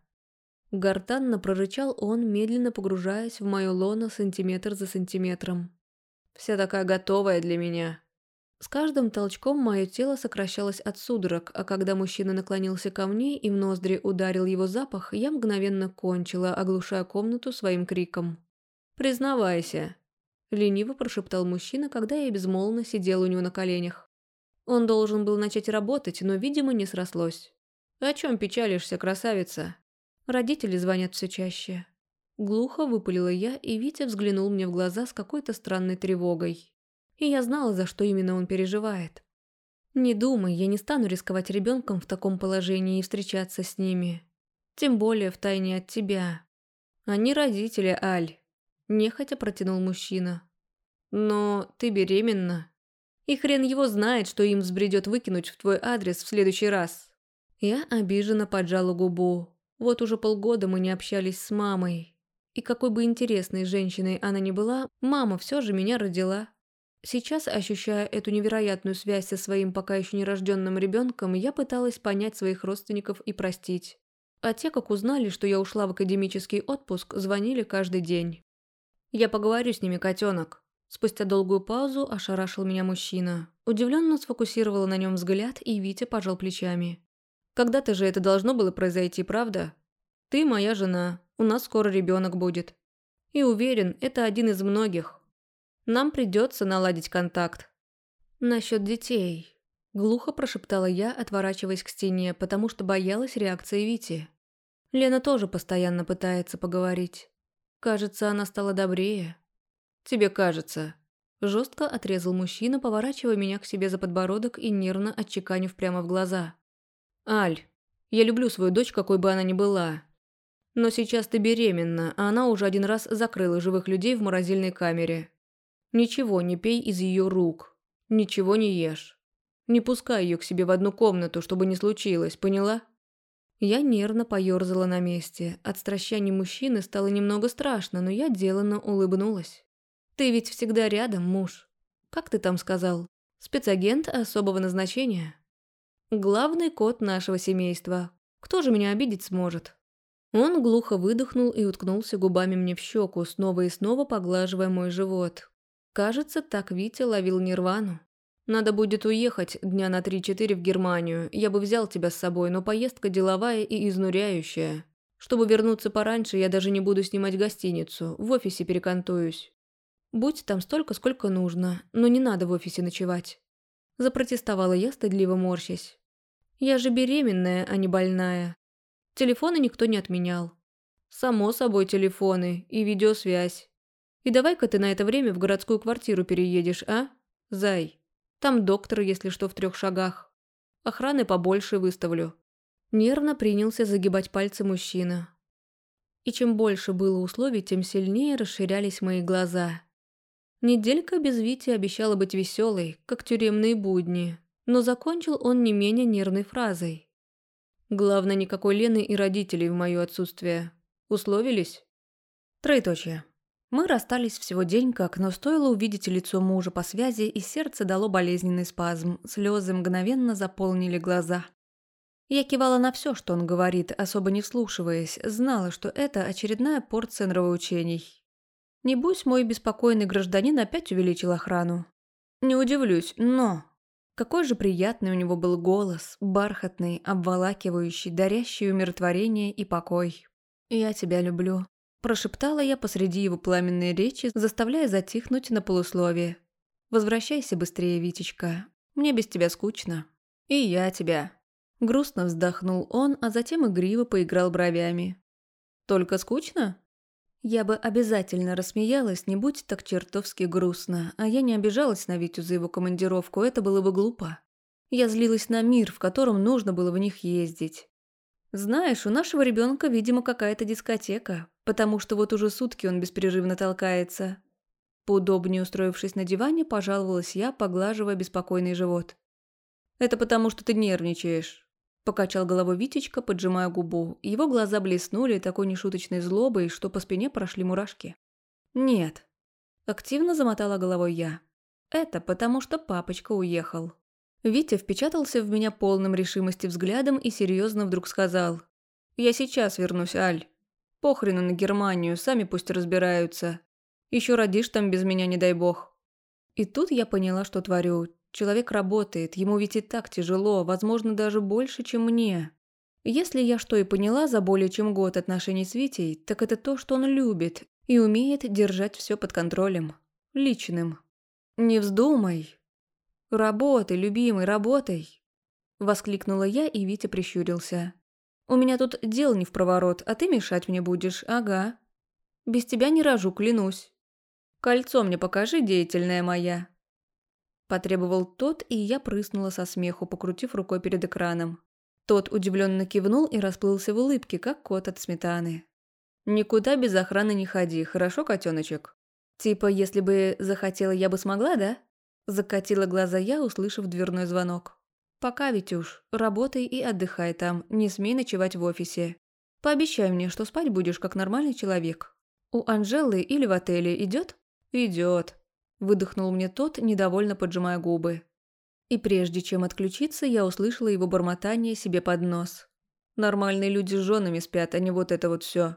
Гортанно прорычал он, медленно погружаясь в мою лоно сантиметр за сантиметром. «Вся такая готовая для меня!» С каждым толчком мое тело сокращалось от судорог, а когда мужчина наклонился ко мне и в ноздри ударил его запах, я мгновенно кончила, оглушая комнату своим криком. «Признавайся, Лениво прошептал мужчина, когда я безмолвно сидела у него на коленях. Он должен был начать работать, но, видимо, не срослось. «О чем печалишься, красавица?» Родители звонят все чаще. Глухо выпалила я, и Витя взглянул мне в глаза с какой-то странной тревогой. И я знала, за что именно он переживает. «Не думай, я не стану рисковать ребенком в таком положении и встречаться с ними. Тем более в тайне от тебя. Они родители, Аль. Нехотя протянул мужчина. «Но ты беременна. И хрен его знает, что им взбредет выкинуть в твой адрес в следующий раз». Я обиженно поджала губу. Вот уже полгода мы не общались с мамой. И какой бы интересной женщиной она ни была, мама все же меня родила. Сейчас, ощущая эту невероятную связь со своим пока еще нерожденным ребенком, я пыталась понять своих родственников и простить. А те, как узнали, что я ушла в академический отпуск, звонили каждый день. «Я поговорю с ними, котенок». Спустя долгую паузу ошарашил меня мужчина. Удивленно сфокусировала на нем взгляд, и Витя пожал плечами. «Когда-то же это должно было произойти, правда? Ты моя жена, у нас скоро ребенок будет. И уверен, это один из многих. Нам придется наладить контакт». «Насчет детей», – глухо прошептала я, отворачиваясь к стене, потому что боялась реакции Вити. Лена тоже постоянно пытается поговорить. Кажется, она стала добрее. Тебе кажется. Жестко отрезал мужчина, поворачивая меня к себе за подбородок и нервно отчеканив прямо в глаза. «Аль, я люблю свою дочь, какой бы она ни была. Но сейчас ты беременна, а она уже один раз закрыла живых людей в морозильной камере. Ничего не пей из ее рук. Ничего не ешь. Не пускай ее к себе в одну комнату, чтобы не случилось, поняла?» Я нервно поёрзала на месте. От стращания мужчины стало немного страшно, но я деланно улыбнулась. «Ты ведь всегда рядом, муж. Как ты там сказал? Спецагент особого назначения?» Главный кот нашего семейства. Кто же меня обидеть сможет? Он глухо выдохнул и уткнулся губами мне в щеку, снова и снова поглаживая мой живот. Кажется, так Витя ловил нирвану. Надо будет уехать дня на 3-4 в Германию. Я бы взял тебя с собой, но поездка деловая и изнуряющая. Чтобы вернуться пораньше, я даже не буду снимать гостиницу. В офисе перекантуюсь. Будь там столько, сколько нужно, но не надо в офисе ночевать. Запротестовала я, стыдливо морщась. Я же беременная, а не больная. Телефоны никто не отменял. Само собой телефоны и видеосвязь. И давай-ка ты на это время в городскую квартиру переедешь, а? Зай. Там доктор, если что, в трех шагах. Охраны побольше выставлю. Нервно принялся загибать пальцы мужчина. И чем больше было условий, тем сильнее расширялись мои глаза. Неделька без Вити обещала быть веселой, как тюремные будни, но закончил он не менее нервной фразой. Главное, никакой Лены и родителей в мое отсутствие. Условились? Троеточие. Мы расстались всего день как, но стоило увидеть лицо мужа по связи, и сердце дало болезненный спазм, слезы мгновенно заполнили глаза. Я кивала на все, что он говорит, особо не вслушиваясь, знала, что это очередная порция нравоучений. Не будь мой беспокойный гражданин опять увеличил охрану. Не удивлюсь, но какой же приятный у него был голос, бархатный, обволакивающий, дарящий умиротворение и покой. «Я тебя люблю», – прошептала я посреди его пламенной речи, заставляя затихнуть на полусловие. «Возвращайся быстрее, Витечка. Мне без тебя скучно». «И я тебя». Грустно вздохнул он, а затем игриво поиграл бровями. «Только скучно?» Я бы обязательно рассмеялась, не будь так чертовски грустно, а я не обижалась на Витю за его командировку, это было бы глупо. Я злилась на мир, в котором нужно было в них ездить. Знаешь, у нашего ребенка, видимо, какая-то дискотека, потому что вот уже сутки он беспрерывно толкается. Поудобнее устроившись на диване, пожаловалась я, поглаживая беспокойный живот. «Это потому, что ты нервничаешь», Покачал головой Витечка, поджимая губу. Его глаза блеснули такой нешуточной злобой, что по спине прошли мурашки. «Нет». Активно замотала головой я. «Это потому, что папочка уехал». Витя впечатался в меня полным решимости взглядом и серьезно вдруг сказал. «Я сейчас вернусь, Аль. Похрену на Германию, сами пусть разбираются. Еще родишь там без меня, не дай бог». И тут я поняла, что творю. Человек работает, ему ведь и так тяжело, возможно, даже больше, чем мне. Если я что и поняла за более чем год отношений с Витей, так это то, что он любит и умеет держать все под контролем. Личным. «Не вздумай!» «Работай, любимый, работай!» Воскликнула я, и Витя прищурился. «У меня тут дел не в проворот, а ты мешать мне будешь, ага. Без тебя не рожу, клянусь. Кольцо мне покажи, деятельная моя!» Потребовал тот, и я прыснула со смеху, покрутив рукой перед экраном. Тот удивленно кивнул и расплылся в улыбке, как кот от сметаны. «Никуда без охраны не ходи, хорошо, котеночек?» «Типа, если бы захотела, я бы смогла, да?» Закатила глаза я, услышав дверной звонок. «Пока, Витюш, работай и отдыхай там, не смей ночевать в офисе. Пообещай мне, что спать будешь как нормальный человек. У Анжелы или в отеле идет? Идет. Выдохнул мне тот, недовольно поджимая губы. И прежде чем отключиться, я услышала его бормотание себе под нос. Нормальные люди с женами спят, а не вот это вот все.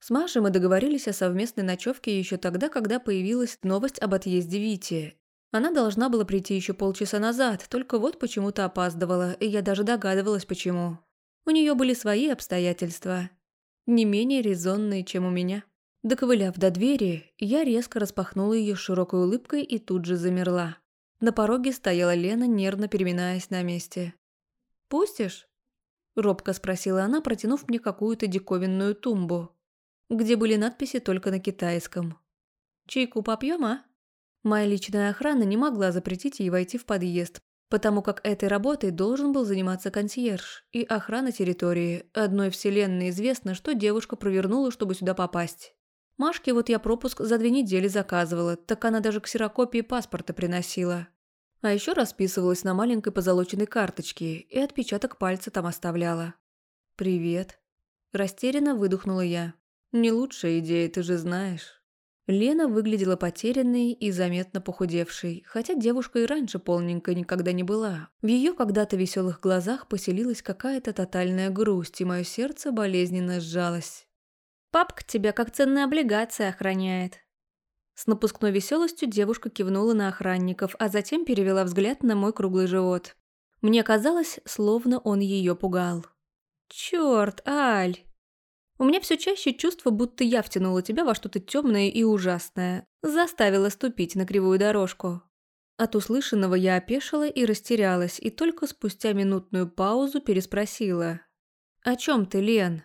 С Машей мы договорились о совместной ночевке еще тогда, когда появилась новость об отъезде Вити. Она должна была прийти еще полчаса назад, только вот почему-то опаздывала, и я даже догадывалась, почему. У нее были свои обстоятельства, не менее резонные, чем у меня. Доковыляв до двери, я резко распахнула ее широкой улыбкой и тут же замерла. На пороге стояла Лена, нервно переминаясь на месте. «Пустишь?» – робко спросила она, протянув мне какую-то диковинную тумбу, где были надписи только на китайском. «Чайку попьем, а?» Моя личная охрана не могла запретить ей войти в подъезд, потому как этой работой должен был заниматься консьерж и охрана территории. Одной вселенной известно, что девушка провернула, чтобы сюда попасть. Машке вот я пропуск за две недели заказывала, так она даже ксерокопии паспорта приносила. А еще расписывалась на маленькой позолоченной карточке и отпечаток пальца там оставляла. «Привет». Растерянно выдохнула я. «Не лучшая идея, ты же знаешь». Лена выглядела потерянной и заметно похудевшей, хотя девушка и раньше полненькой никогда не была. В ее когда-то веселых глазах поселилась какая-то тотальная грусть, и мое сердце болезненно сжалось. «Папка тебя как ценная облигация охраняет». С напускной веселостью девушка кивнула на охранников, а затем перевела взгляд на мой круглый живот. Мне казалось, словно он ее пугал. «Черт, Аль!» У меня все чаще чувство, будто я втянула тебя во что-то темное и ужасное, заставила ступить на кривую дорожку. От услышанного я опешила и растерялась, и только спустя минутную паузу переспросила. «О чем ты, Лен?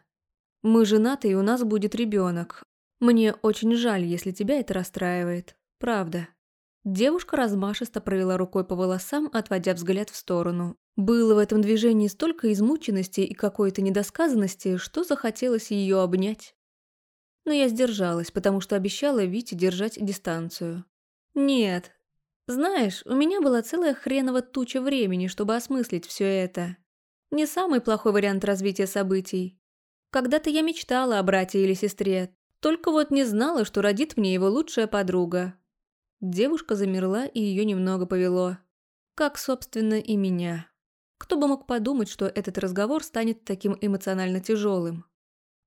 Мы женаты, и у нас будет ребенок. Мне очень жаль, если тебя это расстраивает. Правда». Девушка размашисто провела рукой по волосам, отводя взгляд в сторону. Было в этом движении столько измученности и какой-то недосказанности, что захотелось ее обнять. Но я сдержалась, потому что обещала Вите держать дистанцию. Нет. Знаешь, у меня была целая хренова туча времени, чтобы осмыслить все это. Не самый плохой вариант развития событий. Когда-то я мечтала о брате или сестре, только вот не знала, что родит мне его лучшая подруга. Девушка замерла, и ее немного повело. Как, собственно, и меня. Кто бы мог подумать, что этот разговор станет таким эмоционально тяжелым?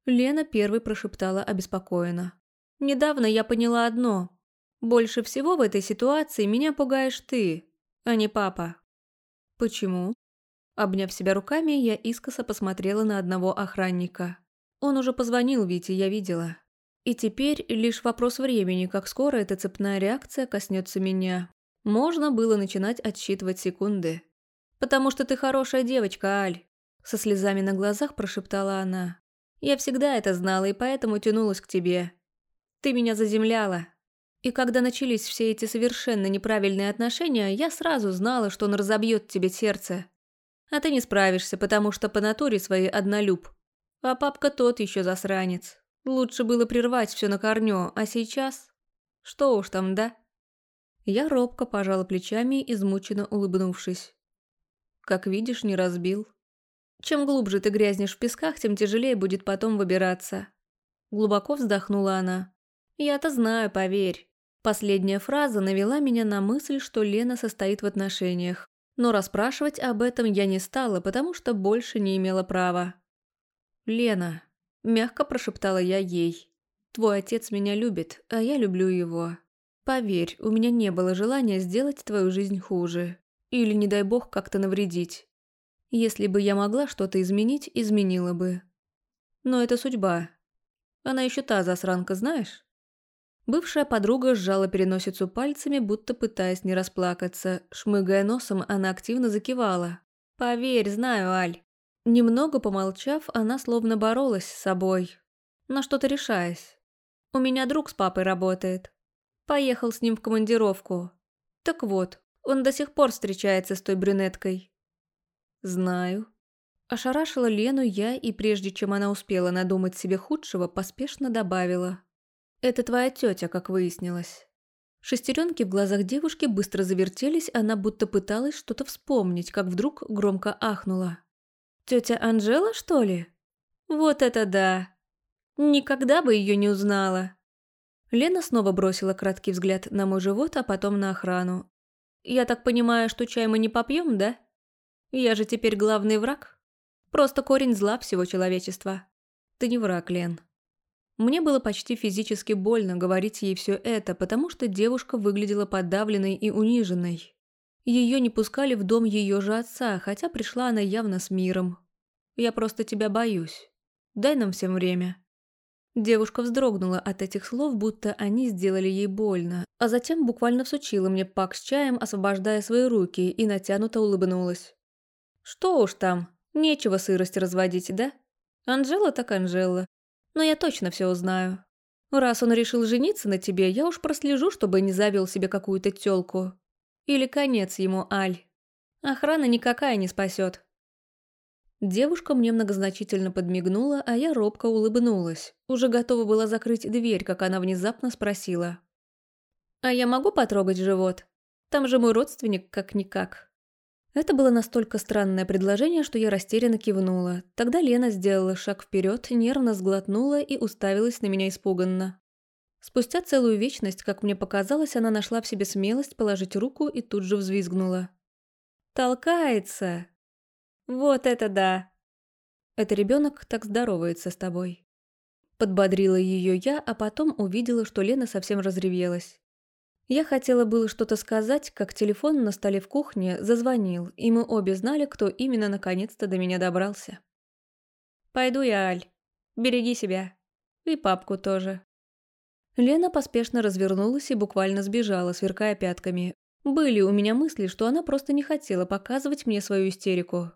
Лена первой прошептала обеспокоенно. «Недавно я поняла одно. Больше всего в этой ситуации меня пугаешь ты, а не папа». «Почему?» Обняв себя руками, я искоса посмотрела на одного охранника. Он уже позвонил Вите, я видела. И теперь лишь вопрос времени, как скоро эта цепная реакция коснется меня. Можно было начинать отсчитывать секунды. «Потому что ты хорошая девочка, Аль», – со слезами на глазах прошептала она. «Я всегда это знала и поэтому тянулась к тебе. Ты меня заземляла. И когда начались все эти совершенно неправильные отношения, я сразу знала, что он разобьет тебе сердце. А ты не справишься, потому что по натуре своей однолюб. А папка тот еще засранец. Лучше было прервать все на корню, а сейчас... Что уж там, да?» Я робко пожала плечами, измученно улыбнувшись. Как видишь, не разбил. Чем глубже ты грязнешь в песках, тем тяжелее будет потом выбираться. Глубоко вздохнула она. Я-то знаю, поверь. Последняя фраза навела меня на мысль, что Лена состоит в отношениях. Но расспрашивать об этом я не стала, потому что больше не имела права. «Лена», – мягко прошептала я ей, – «твой отец меня любит, а я люблю его. Поверь, у меня не было желания сделать твою жизнь хуже. Или, не дай бог, как-то навредить. Если бы я могла что-то изменить, изменила бы. Но это судьба. Она еще та засранка, знаешь? Бывшая подруга сжала переносицу пальцами, будто пытаясь не расплакаться. Шмыгая носом, она активно закивала. «Поверь, знаю, Аль». Немного помолчав, она словно боролась с собой, на что-то решаясь. «У меня друг с папой работает. Поехал с ним в командировку. Так вот, он до сих пор встречается с той брюнеткой». «Знаю». Ошарашила Лену я, и прежде чем она успела надумать себе худшего, поспешно добавила. «Это твоя тетя, как выяснилось». Шестеренки в глазах девушки быстро завертелись, она будто пыталась что-то вспомнить, как вдруг громко ахнула. «Тетя Анжела, что ли? Вот это да! Никогда бы ее не узнала!» Лена снова бросила краткий взгляд на мой живот, а потом на охрану. Я так понимаю, что чай мы не попьем, да? Я же теперь главный враг? Просто корень зла всего человечества. Ты не враг, Лен. Мне было почти физически больно говорить ей все это, потому что девушка выглядела подавленной и униженной. Ее не пускали в дом ее же отца, хотя пришла она явно с миром. Я просто тебя боюсь. Дай нам всем время. Девушка вздрогнула от этих слов, будто они сделали ей больно, а затем буквально всучила мне пак с чаем, освобождая свои руки, и натянуто улыбнулась. «Что уж там, нечего сырость разводить, да? Анжела так Анжела. Но я точно все узнаю. Раз он решил жениться на тебе, я уж прослежу, чтобы не завел себе какую-то тёлку. Или конец ему, Аль. Охрана никакая не спасет. Девушка мне многозначительно подмигнула, а я робко улыбнулась. Уже готова была закрыть дверь, как она внезапно спросила. «А я могу потрогать живот? Там же мой родственник как-никак». Это было настолько странное предложение, что я растерянно кивнула. Тогда Лена сделала шаг вперед, нервно сглотнула и уставилась на меня испуганно. Спустя целую вечность, как мне показалось, она нашла в себе смелость положить руку и тут же взвизгнула. «Толкается! Вот это да!» «Это ребенок так здоровается с тобой». Подбодрила ее я, а потом увидела, что Лена совсем разревелась. Я хотела было что-то сказать, как телефон на столе в кухне зазвонил, и мы обе знали, кто именно наконец-то до меня добрался. «Пойду я, Аль. Береги себя. И папку тоже». Лена поспешно развернулась и буквально сбежала, сверкая пятками. Были у меня мысли, что она просто не хотела показывать мне свою истерику.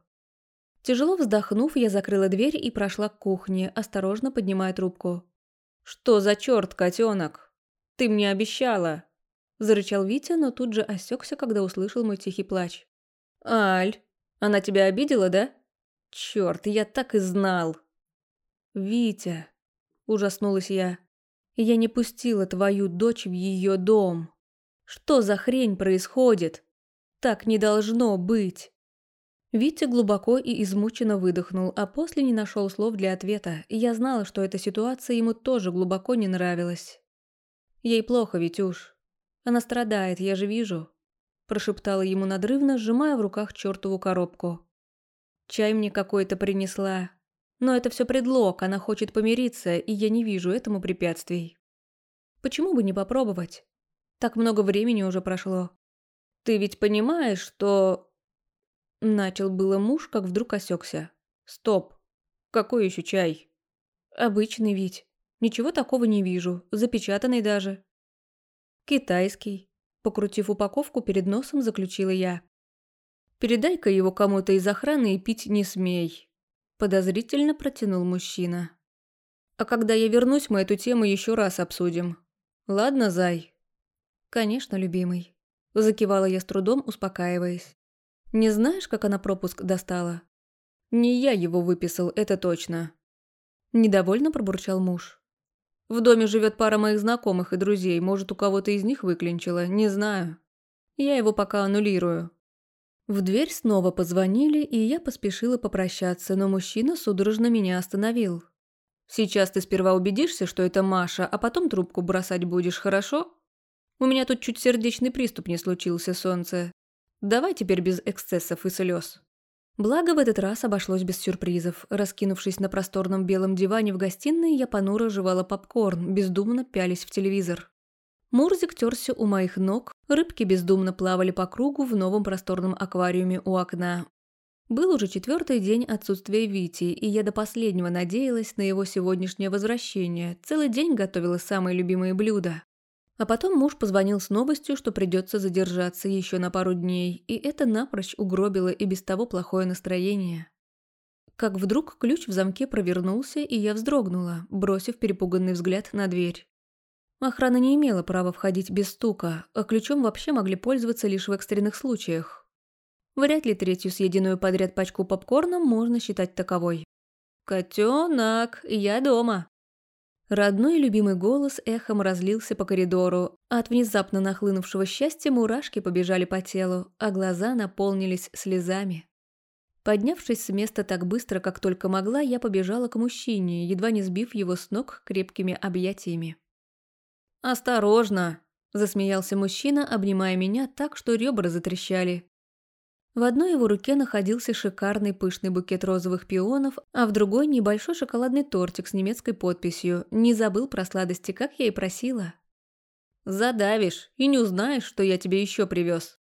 Тяжело вздохнув, я закрыла дверь и прошла к кухне, осторожно поднимая трубку. «Что за черт, котенок? Ты мне обещала!» Зарычал Витя, но тут же осекся, когда услышал мой тихий плач. «Аль, она тебя обидела, да? Черт, я так и знал!» «Витя!» – ужаснулась я. «Я не пустила твою дочь в ее дом. Что за хрень происходит? Так не должно быть!» Витя глубоко и измученно выдохнул, а после не нашел слов для ответа, и я знала, что эта ситуация ему тоже глубоко не нравилась. «Ей плохо, Витюш. Она страдает, я же вижу», – прошептала ему надрывно, сжимая в руках чертову коробку. «Чай мне какой-то принесла. Но это все предлог, она хочет помириться, и я не вижу этому препятствий. Почему бы не попробовать? Так много времени уже прошло. Ты ведь понимаешь, что...» Начал было муж, как вдруг осекся. «Стоп! Какой еще чай?» «Обычный ведь. Ничего такого не вижу, запечатанный даже». «Китайский», – покрутив упаковку перед носом, заключила я. «Передай-ка его кому-то из охраны и пить не смей», – подозрительно протянул мужчина. «А когда я вернусь, мы эту тему еще раз обсудим. Ладно, зай?» «Конечно, любимый», – закивала я с трудом, успокаиваясь. «Не знаешь, как она пропуск достала?» «Не я его выписал, это точно». Недовольно пробурчал муж. В доме живет пара моих знакомых и друзей, может, у кого-то из них выклинчило, не знаю. Я его пока аннулирую». В дверь снова позвонили, и я поспешила попрощаться, но мужчина судорожно меня остановил. «Сейчас ты сперва убедишься, что это Маша, а потом трубку бросать будешь, хорошо? У меня тут чуть сердечный приступ не случился, солнце. Давай теперь без эксцессов и слез». Благо, в этот раз обошлось без сюрпризов. Раскинувшись на просторном белом диване в гостиной, я понуро жевала попкорн, бездумно пялись в телевизор. Мурзик терся у моих ног, рыбки бездумно плавали по кругу в новом просторном аквариуме у окна. Был уже четвертый день отсутствия Вити, и я до последнего надеялась на его сегодняшнее возвращение. Целый день готовила самые любимые блюда. А потом муж позвонил с новостью, что придется задержаться еще на пару дней, и это напрочь угробило и без того плохое настроение. Как вдруг ключ в замке провернулся, и я вздрогнула, бросив перепуганный взгляд на дверь. Охрана не имела права входить без стука, а ключом вообще могли пользоваться лишь в экстренных случаях. Вряд ли третью съеденную подряд пачку попкорна можно считать таковой. «Котёнок, я дома!» Родной и любимый голос эхом разлился по коридору. От внезапно нахлынувшего счастья мурашки побежали по телу, а глаза наполнились слезами. Поднявшись с места так быстро, как только могла, я побежала к мужчине, едва не сбив его с ног крепкими объятиями. «Осторожно!» – засмеялся мужчина, обнимая меня так, что ребра затрещали. В одной его руке находился шикарный пышный букет розовых пионов, а в другой небольшой шоколадный тортик с немецкой подписью. Не забыл про сладости, как я и просила. «Задавишь и не узнаешь, что я тебе еще привез.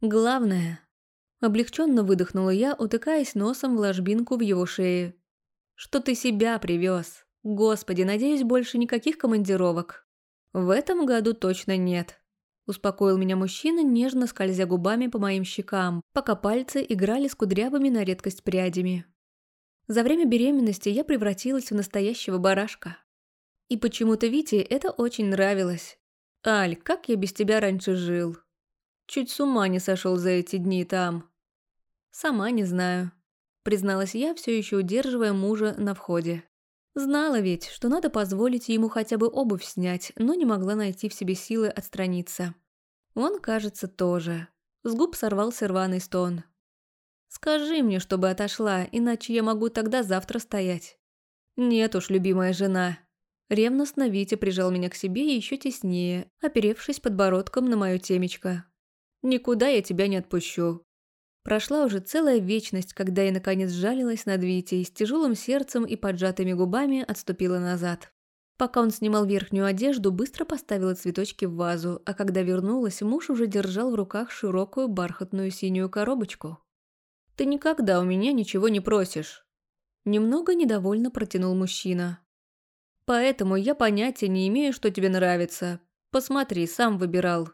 «Главное...» Облегченно выдохнула я, утыкаясь носом в ложбинку в его шее. «Что ты себя привез? Господи, надеюсь, больше никаких командировок?» «В этом году точно нет», Успокоил меня мужчина, нежно скользя губами по моим щекам, пока пальцы играли с кудрявыми на редкость прядями. За время беременности я превратилась в настоящего барашка. И почему-то Вите это очень нравилось. «Аль, как я без тебя раньше жил? Чуть с ума не сошел за эти дни там». «Сама не знаю», — призналась я, все еще удерживая мужа на входе. Знала ведь, что надо позволить ему хотя бы обувь снять, но не могла найти в себе силы отстраниться. Он, кажется, тоже. С губ сорвался рваный стон. «Скажи мне, чтобы отошла, иначе я могу тогда завтра стоять». «Нет уж, любимая жена. Ревностно Витя прижал меня к себе еще теснее, оперевшись подбородком на мое темечко. «Никуда я тебя не отпущу». Прошла уже целая вечность, когда я наконец сжалилась над Витей, с тяжелым сердцем и поджатыми губами отступила назад. Пока он снимал верхнюю одежду, быстро поставила цветочки в вазу, а когда вернулась, муж уже держал в руках широкую бархатную синюю коробочку. «Ты никогда у меня ничего не просишь». Немного недовольно протянул мужчина. Поэтому я понятия не имею, что тебе нравится. Посмотри, сам выбирал.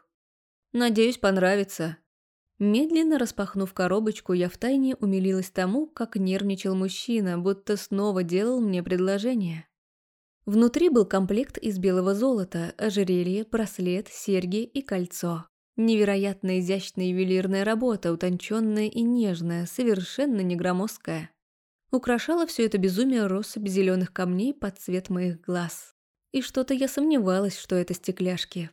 Надеюсь, понравится». Медленно распахнув коробочку, я втайне умилилась тому, как нервничал мужчина, будто снова делал мне предложение. Внутри был комплект из белого золота, ожерелье, браслет, серьги и кольцо. Невероятно изящная ювелирная работа, утонченная и нежная, совершенно не громоздкая. Украшала все это безумие россыпь зеленых камней под цвет моих глаз. И что-то я сомневалась, что это стекляшки.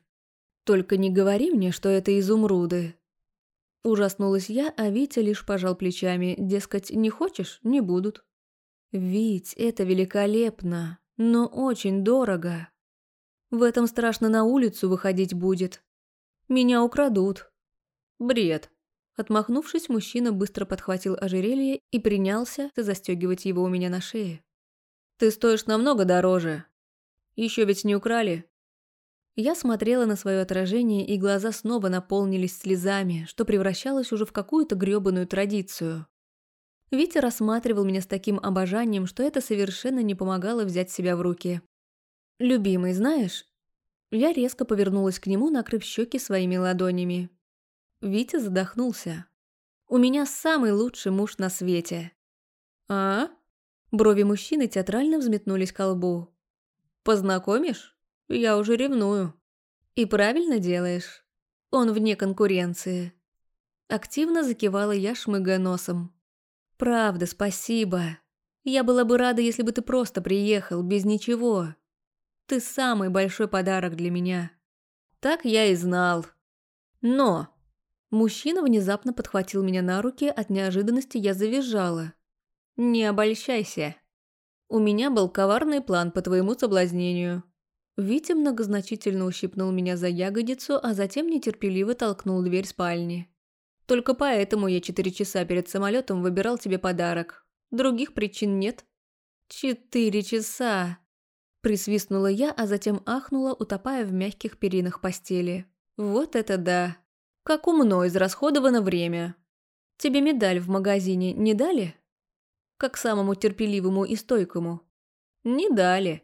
«Только не говори мне, что это изумруды». Ужаснулась я, а Витя лишь пожал плечами, дескать, не хочешь – не будут. «Вить, это великолепно, но очень дорого. В этом страшно на улицу выходить будет. Меня украдут». «Бред», Отмахнувшись, мужчина быстро подхватил ожерелье и принялся застегивать его у меня на шее. «Ты стоишь намного дороже. Еще ведь не украли». Я смотрела на свое отражение, и глаза снова наполнились слезами, что превращалось уже в какую-то грёбаную традицию. Витя рассматривал меня с таким обожанием, что это совершенно не помогало взять себя в руки. «Любимый, знаешь...» Я резко повернулась к нему, накрыв щеки своими ладонями. Витя задохнулся. «У меня самый лучший муж на свете». «А?» Брови мужчины театрально взметнулись к лбу. «Познакомишь? Я уже ревную». «И правильно делаешь. Он вне конкуренции». Активно закивала я, шмыгая носом. «Правда, спасибо. Я была бы рада, если бы ты просто приехал, без ничего. Ты самый большой подарок для меня». Так я и знал. Но Мужчина внезапно подхватил меня на руки, от неожиданности я завизжала. «Не обольщайся. У меня был коварный план по твоему соблазнению». Витя многозначительно ущипнул меня за ягодицу, а затем нетерпеливо толкнул дверь спальни. «Только поэтому я четыре часа перед самолетом выбирал тебе подарок. Других причин нет». «Четыре часа!» Присвистнула я, а затем ахнула, утопая в мягких перинах постели. «Вот это да!» Как умно израсходовано время. Тебе медаль в магазине не дали? Как самому терпеливому и стойкому. Не дали.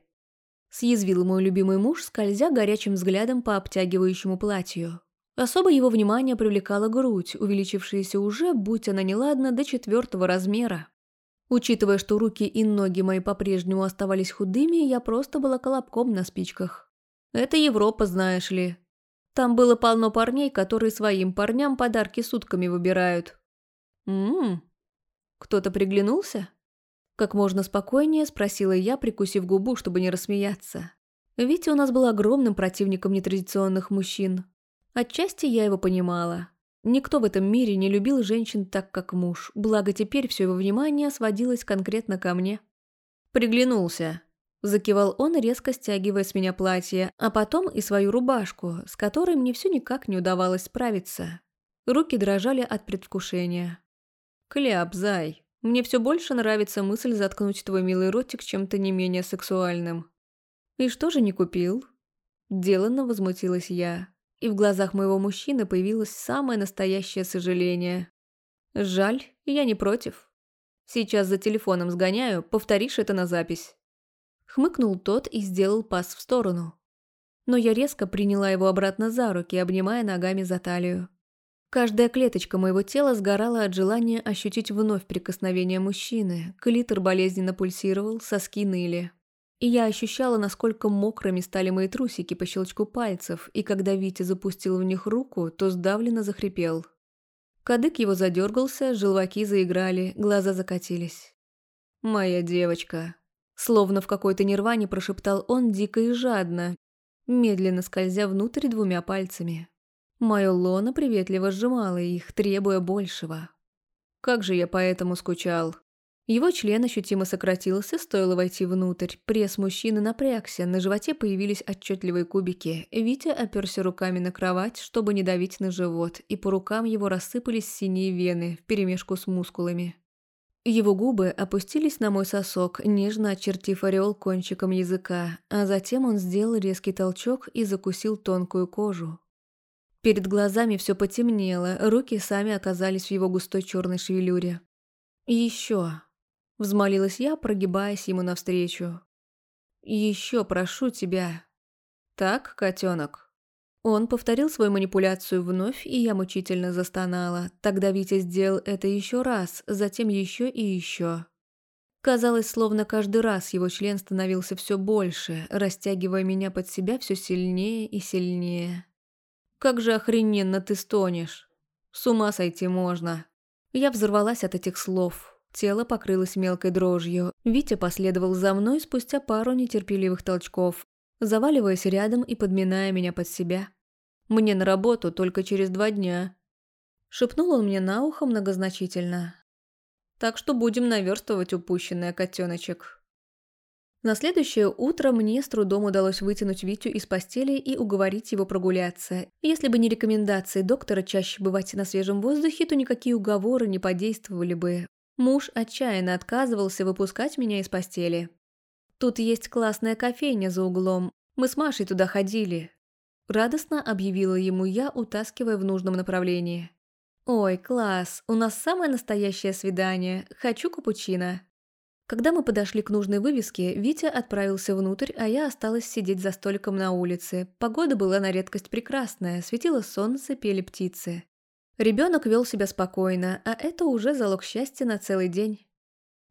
Съязвил мой любимый муж, скользя горячим взглядом по обтягивающему платью. Особо его внимание привлекала грудь, увеличившаяся уже, будь она неладна, до четвертого размера. Учитывая, что руки и ноги мои по-прежнему оставались худыми, я просто была колобком на спичках. Это Европа, знаешь ли. Там было полно парней, которые своим парням подарки сутками выбирают. Ммм, кто-то приглянулся? Как можно спокойнее спросила я, прикусив губу, чтобы не рассмеяться. Витя у нас был огромным противником нетрадиционных мужчин. Отчасти я его понимала. Никто в этом мире не любил женщин так, как муж, благо теперь все его внимание сводилось конкретно ко мне. Приглянулся. Закивал он, резко стягивая с меня платье, а потом и свою рубашку, с которой мне все никак не удавалось справиться. Руки дрожали от предвкушения. «Кляп, зай, мне все больше нравится мысль заткнуть твой милый ротик чем-то не менее сексуальным». «И что же не купил?» Деланно возмутилась я, и в глазах моего мужчины появилось самое настоящее сожаление. «Жаль, я не против. Сейчас за телефоном сгоняю, повторишь это на запись». Хмыкнул тот и сделал пас в сторону. Но я резко приняла его обратно за руки, обнимая ногами за талию. Каждая клеточка моего тела сгорала от желания ощутить вновь прикосновение мужчины, клитор болезненно пульсировал, соски ныли. И я ощущала, насколько мокрыми стали мои трусики по щелчку пальцев, и когда Витя запустил в них руку, то сдавленно захрипел. Кадык его задергался, желваки заиграли, глаза закатились. «Моя девочка», Словно в какой-то нирване прошептал он дико и жадно, медленно скользя внутрь двумя пальцами. Мое лоно приветливо сжимало их, требуя большего. Как же я по этому скучал. Его член ощутимо сократился, стоило войти внутрь. Пресс мужчины напрягся, на животе появились отчетливые кубики. Витя оперся руками на кровать, чтобы не давить на живот, и по рукам его рассыпались синие вены вперемешку с мускулами. Его губы опустились на мой сосок, нежно очертив ореол кончиком языка, а затем он сделал резкий толчок и закусил тонкую кожу. Перед глазами все потемнело, руки сами оказались в его густой черной шевелюре. «Еще!» – взмолилась я, прогибаясь ему навстречу. «Еще прошу тебя!» «Так, котенок?» Он повторил свою манипуляцию вновь, и я мучительно застонала. Тогда Витя сделал это еще раз, затем еще и еще. Казалось, словно каждый раз его член становился все больше, растягивая меня под себя все сильнее и сильнее. «Как же охрененно ты стонешь! С ума сойти можно!» Я взорвалась от этих слов. Тело покрылось мелкой дрожью. Витя последовал за мной спустя пару нетерпеливых толчков, заваливаясь рядом и подминая меня под себя. Мне на работу только через два дня». Шепнул он мне на ухо многозначительно. «Так что будем наверстывать упущенное, котеночек». На следующее утро мне с трудом удалось вытянуть Витю из постели и уговорить его прогуляться. Если бы не рекомендации доктора чаще бывать на свежем воздухе, то никакие уговоры не подействовали бы. Муж отчаянно отказывался выпускать меня из постели. «Тут есть классная кофейня за углом. Мы с Машей туда ходили. Радостно объявила ему я, утаскивая в нужном направлении. «Ой, класс, у нас самое настоящее свидание. Хочу капучино». Когда мы подошли к нужной вывеске, Витя отправился внутрь, а я осталась сидеть за столиком на улице. Погода была на редкость прекрасная, светило солнце, пели птицы. Ребенок вел себя спокойно, а это уже залог счастья на целый день.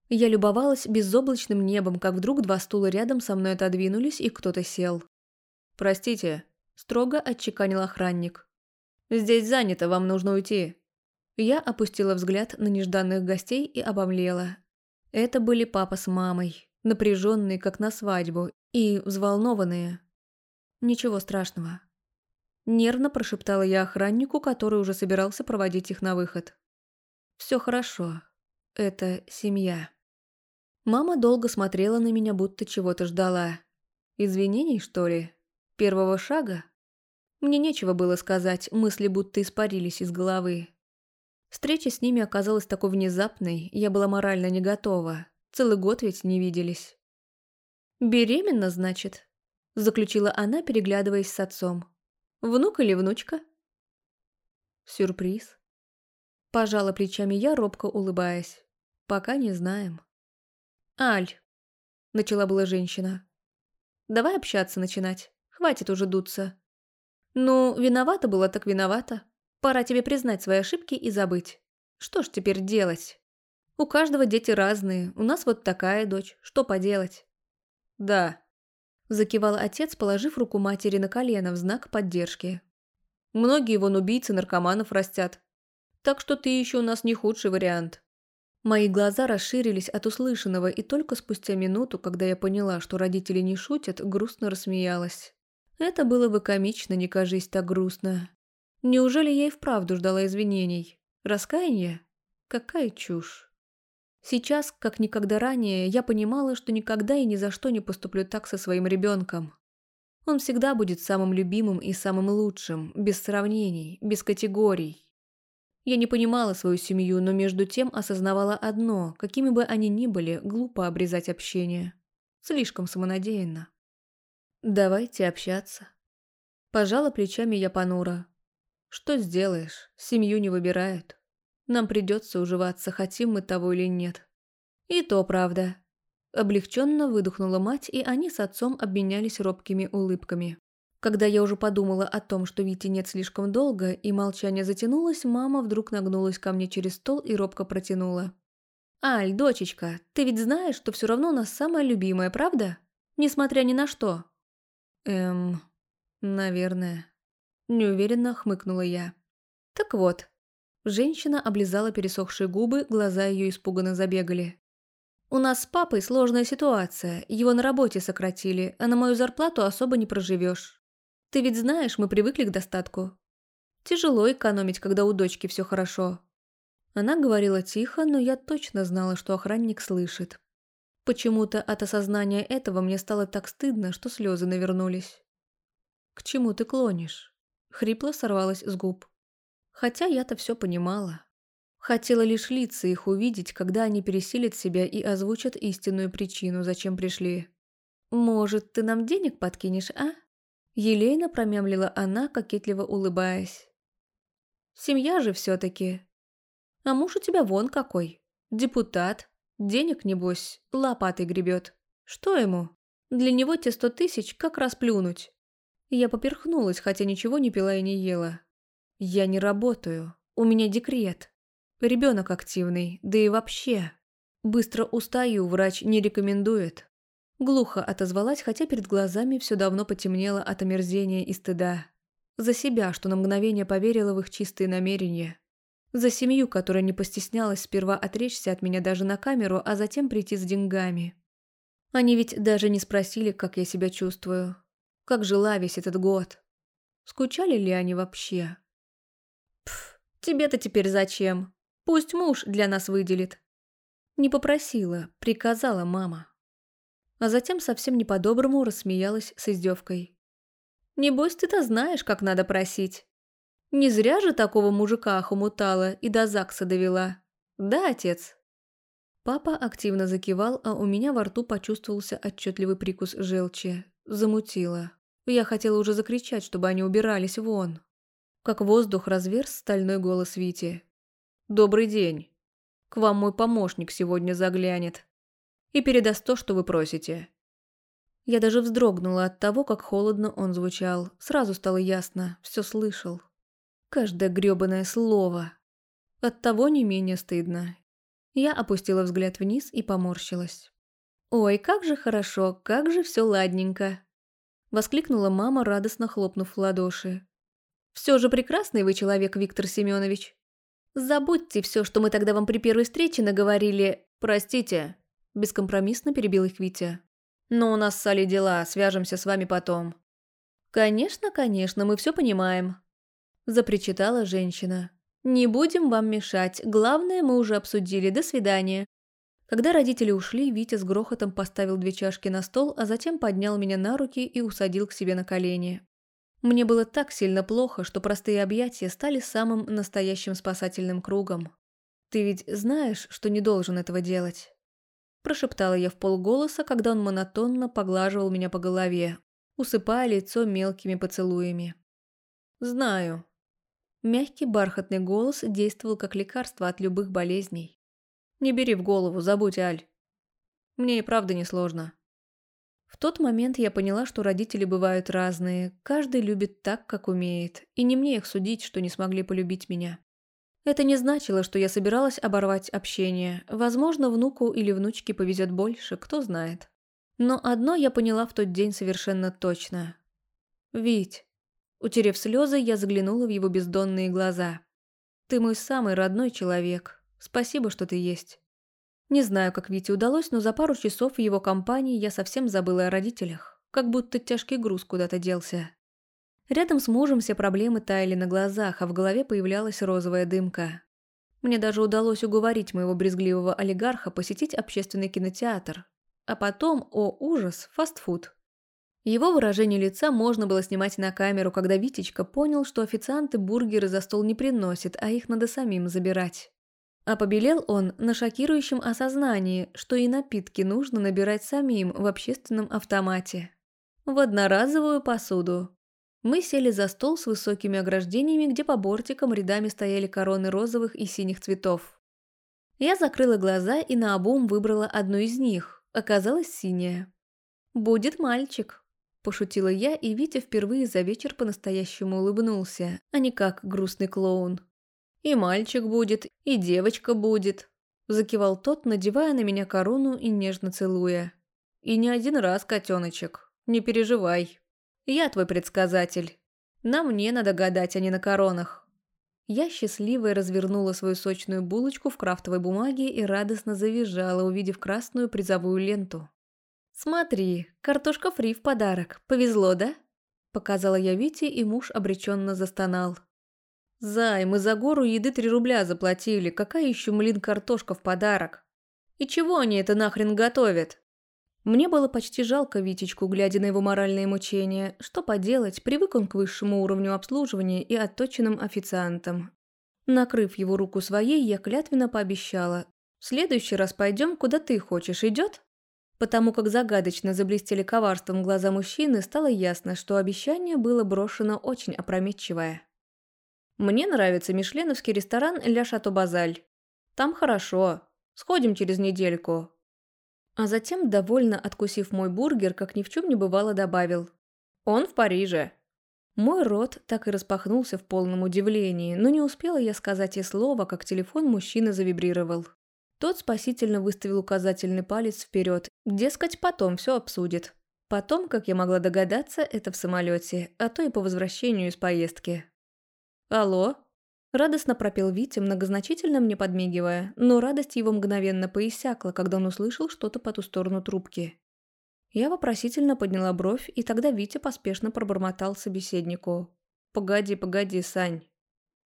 Я любовалась безоблачным небом, как вдруг два стула рядом со мной отодвинулись, и кто-то сел. «Простите», строго отчеканил охранник. «Здесь занято, вам нужно уйти». Я опустила взгляд на нежданных гостей и обомлела. Это были папа с мамой, напряженные, как на свадьбу, и взволнованные. «Ничего страшного». Нервно прошептала я охраннику, который уже собирался проводить их на выход. «Все хорошо. Это семья». Мама долго смотрела на меня, будто чего-то ждала. Извинений, что ли? Первого шага? Мне нечего было сказать, мысли будто испарились из головы. Встреча с ними оказалась такой внезапной, я была морально не готова. Целый год ведь не виделись. «Беременна, значит?» – заключила она, переглядываясь с отцом. «Внук или внучка?» Сюрприз. Пожала плечами я, робко улыбаясь. «Пока не знаем». «Аль», – начала была женщина. «Давай общаться начинать». Хватит уже дуться. Ну, виновата была так виновата. Пора тебе признать свои ошибки и забыть. Что ж теперь делать? У каждого дети разные, у нас вот такая дочь, что поделать? Да. Закивал отец, положив руку матери на колено в знак поддержки. Многие вон убийцы наркоманов растят. Так что ты еще у нас не худший вариант. Мои глаза расширились от услышанного, и только спустя минуту, когда я поняла, что родители не шутят, грустно рассмеялась. Это было бы комично, не кажись так грустно. Неужели я и вправду ждала извинений? Раскаяние? Какая чушь. Сейчас, как никогда ранее, я понимала, что никогда и ни за что не поступлю так со своим ребенком. Он всегда будет самым любимым и самым лучшим, без сравнений, без категорий. Я не понимала свою семью, но между тем осознавала одно, какими бы они ни были, глупо обрезать общение. Слишком самонадеянно. «Давайте общаться». Пожала плечами я понуро. «Что сделаешь? Семью не выбирают. Нам придется уживаться, хотим мы того или нет». «И то правда». Облегченно выдохнула мать, и они с отцом обменялись робкими улыбками. Когда я уже подумала о том, что Вити нет слишком долго, и молчание затянулось, мама вдруг нагнулась ко мне через стол и робко протянула. «Аль, дочечка, ты ведь знаешь, что все равно у нас самая любимая, правда? Несмотря ни на что». Эм, наверное. Неуверенно хмыкнула я. Так вот. Женщина облизала пересохшие губы, глаза ее испуганно забегали. «У нас с папой сложная ситуация. Его на работе сократили, а на мою зарплату особо не проживешь. Ты ведь знаешь, мы привыкли к достатку. Тяжело экономить, когда у дочки все хорошо. Она говорила тихо, но я точно знала, что охранник слышит. Почему-то от осознания этого мне стало так стыдно, что слезы навернулись. «К чему ты клонишь?» Хрипло сорвалась с губ. Хотя я-то все понимала. Хотела лишь лица их увидеть, когда они пересилят себя и озвучат истинную причину, зачем пришли. «Может, ты нам денег подкинешь, а?» Елейно промямлила она, кокетливо улыбаясь. «Семья же все-таки. А муж у тебя вон какой. Депутат. Денег, небось, лопатой гребет. Что ему? Для него те сто тысяч как раз плюнуть. Я поперхнулась, хотя ничего не пила и не ела. Я не работаю. У меня декрет. Ребенок активный, да и вообще. Быстро устаю, врач не рекомендует. Глухо отозвалась, хотя перед глазами все давно потемнело от омерзения и стыда. За себя, что на мгновение поверила в их чистые намерения. За семью, которая не постеснялась сперва отречься от меня даже на камеру, а затем прийти с деньгами. Они ведь даже не спросили, как я себя чувствую. Как жила весь этот год. Скучали ли они вообще? Пф, тебе-то теперь зачем? Пусть муж для нас выделит. Не попросила, приказала мама. А затем совсем не по-доброму рассмеялась с издевкой. Небось, ты-то знаешь, как надо просить. Не зря же такого мужика охомутала и до ЗАГСа довела. Да, отец?» Папа активно закивал, а у меня во рту почувствовался отчетливый прикус желчи. Замутило. Я хотела уже закричать, чтобы они убирались вон. Как воздух разверз стальной голос Вити. «Добрый день. К вам мой помощник сегодня заглянет. И передаст то, что вы просите». Я даже вздрогнула от того, как холодно он звучал. Сразу стало ясно, все слышал. Каждое грёбаное слово. Оттого не менее стыдно. Я опустила взгляд вниз и поморщилась. «Ой, как же хорошо, как же все ладненько!» Воскликнула мама, радостно хлопнув в ладоши. «Все же прекрасный вы человек, Виктор Семенович. Забудьте все, что мы тогда вам при первой встрече наговорили. Простите!» Бескомпромиссно перебил их Витя. «Но у нас с Али дела, свяжемся с вами потом». «Конечно, конечно, мы все понимаем», запричитала женщина. «Не будем вам мешать. Главное мы уже обсудили. До свидания». Когда родители ушли, Витя с грохотом поставил две чашки на стол, а затем поднял меня на руки и усадил к себе на колени. Мне было так сильно плохо, что простые объятия стали самым настоящим спасательным кругом. «Ты ведь знаешь, что не должен этого делать?» Прошептала я в полголоса, когда он монотонно поглаживал меня по голове, усыпая лицо мелкими поцелуями. «Знаю», Мягкий бархатный голос действовал как лекарство от любых болезней. «Не бери в голову, забудь, Аль. Мне и правда не сложно». В тот момент я поняла, что родители бывают разные, каждый любит так, как умеет, и не мне их судить, что не смогли полюбить меня. Это не значило, что я собиралась оборвать общение. Возможно, внуку или внучке повезет больше, кто знает. Но одно я поняла в тот день совершенно точно. «Вить, Утерев слезы, я заглянула в его бездонные глаза. «Ты мой самый родной человек. Спасибо, что ты есть». Не знаю, как Вите удалось, но за пару часов в его компании я совсем забыла о родителях, как будто тяжкий груз куда-то делся. Рядом с мужем все проблемы таяли на глазах, а в голове появлялась розовая дымка. Мне даже удалось уговорить моего брезгливого олигарха посетить общественный кинотеатр. А потом, о ужас, фастфуд. Его выражение лица можно было снимать на камеру, когда Витечка понял, что официанты бургеры за стол не приносят, а их надо самим забирать. А побелел он на шокирующем осознании, что и напитки нужно набирать самим в общественном автомате. В одноразовую посуду. Мы сели за стол с высокими ограждениями, где по бортикам рядами стояли короны розовых и синих цветов. Я закрыла глаза и наобум выбрала одну из них. Оказалась синяя. «Будет мальчик», Пошутила я, и Витя впервые за вечер по-настоящему улыбнулся, а не как грустный клоун. «И мальчик будет, и девочка будет», – закивал тот, надевая на меня корону и нежно целуя. «И не один раз, котеночек, не переживай. Я твой предсказатель. На мне надо гадать, а не на коронах». Я счастливая развернула свою сочную булочку в крафтовой бумаге и радостно завизжала, увидев красную призовую ленту. «Смотри, картошка фри в подарок. Повезло, да?» Показала я Вите, и муж обреченно застонал. «Зай, мы за гору еды три рубля заплатили, какая еще, млин, картошка в подарок? И чего они это нахрен готовят?» Мне было почти жалко Витечку, глядя на его моральные мучения. Что поделать, привык он к высшему уровню обслуживания и отточенным официантам. Накрыв его руку своей, я клятвенно пообещала. «В следующий раз пойдем, куда ты хочешь, идет?» Потому как загадочно заблестели коварством глаза мужчины, стало ясно, что обещание было брошено очень опрометчивое. «Мне нравится мишленовский ресторан «Ля Шато Базаль». Там хорошо. Сходим через недельку. А затем, довольно откусив мой бургер, как ни в чем не бывало, добавил. «Он в Париже». Мой рот так и распахнулся в полном удивлении, но не успела я сказать и слова, как телефон мужчины завибрировал. Тот спасительно выставил указательный палец вперед, дескать, потом все обсудит. Потом, как я могла догадаться, это в самолете, а то и по возвращению из поездки. «Алло?» Радостно пропел Витя, многозначительно мне подмигивая, но радость его мгновенно поиссякла, когда он услышал что-то по ту сторону трубки. Я вопросительно подняла бровь, и тогда Витя поспешно пробормотал собеседнику. «Погоди, погоди, Сань.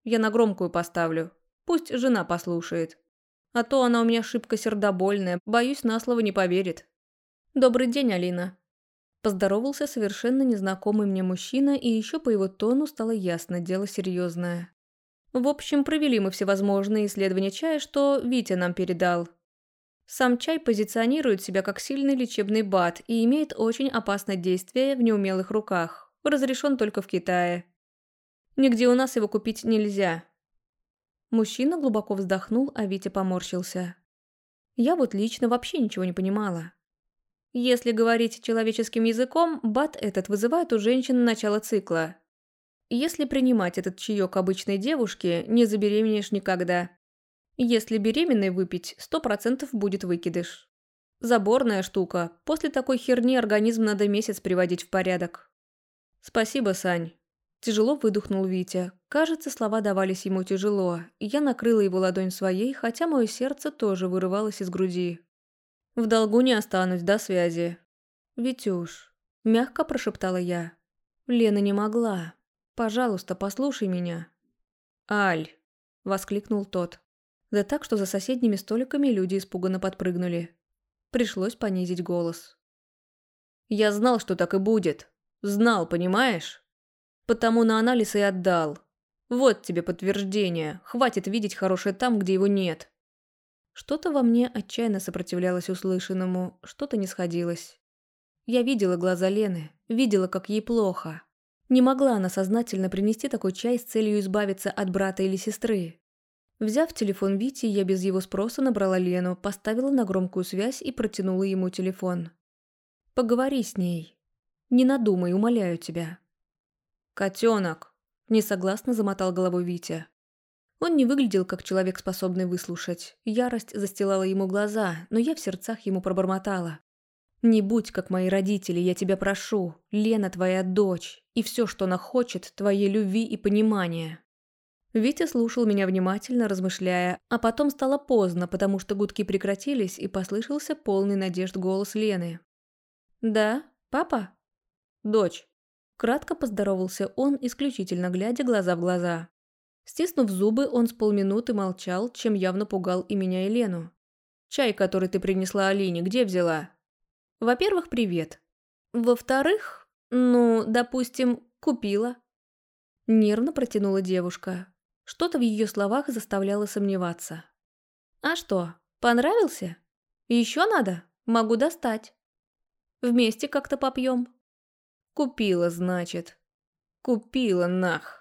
Я на громкую поставлю. Пусть жена послушает. А то она у меня шибко сердобольная, боюсь, на слово не поверит». «Добрый день, Алина». Поздоровался совершенно незнакомый мне мужчина, и еще по его тону стало ясно, дело серьезное. В общем, провели мы всевозможные исследования чая, что Витя нам передал. Сам чай позиционирует себя как сильный лечебный БАД и имеет очень опасное действие в неумелых руках. Разрешен только в Китае. Нигде у нас его купить нельзя. Мужчина глубоко вздохнул, а Витя поморщился. Я вот лично вообще ничего не понимала. Если говорить человеческим языком, БАД этот вызывает у женщин начало цикла – если принимать этот чаек обычной девушке, не забеременеешь никогда. Если беременной выпить, сто процентов будет выкидыш. Заборная штука. После такой херни организм надо месяц приводить в порядок. Спасибо, Сань. Тяжело выдохнул Витя. Кажется, слова давались ему тяжело. Я накрыла его ладонь своей, хотя мое сердце тоже вырывалось из груди. В долгу не останусь, до связи. Витюш, мягко прошептала я. Лена не могла. Пожалуйста, послушай меня». «Аль!» – воскликнул тот. Да так, что за соседними столиками люди испуганно подпрыгнули. Пришлось понизить голос. «Я знал, что так и будет. Знал, понимаешь? Потому на анализ и отдал. Вот тебе подтверждение. Хватит видеть хорошее там, где его нет». Что-то во мне отчаянно сопротивлялось услышанному, что-то не сходилось. Я видела глаза Лены, видела, как ей плохо. Не могла она сознательно принести такой чай с целью избавиться от брата или сестры. Взяв телефон Вити, я без его спроса набрала Лену, поставила на громкую связь и протянула ему телефон. «Поговори с ней. Не надумай, умоляю тебя». «Котенок!» – несогласно замотал головой Витя. Он не выглядел как человек, способный выслушать. Ярость застилала ему глаза, но я в сердцах ему пробормотала. «Не будь как мои родители, я тебя прошу. Лена твоя дочь, и все, что она хочет, твоей любви и понимания». Витя слушал меня внимательно, размышляя, а потом стало поздно, потому что гудки прекратились, и послышался полный надежд голос Лены. «Да, папа?» «Дочь». Кратко поздоровался он, исключительно глядя глаза в глаза. Стиснув зубы, он с полминуты молчал, чем явно пугал и меня, и Лену. «Чай, который ты принесла Алине, где взяла?» Во-первых, привет. Во-вторых, ну, допустим, купила. Нервно протянула девушка. Что-то в ее словах заставляло сомневаться. А что, понравился? Еще надо? Могу достать. Вместе как-то попьем. Купила, значит. Купила, нах.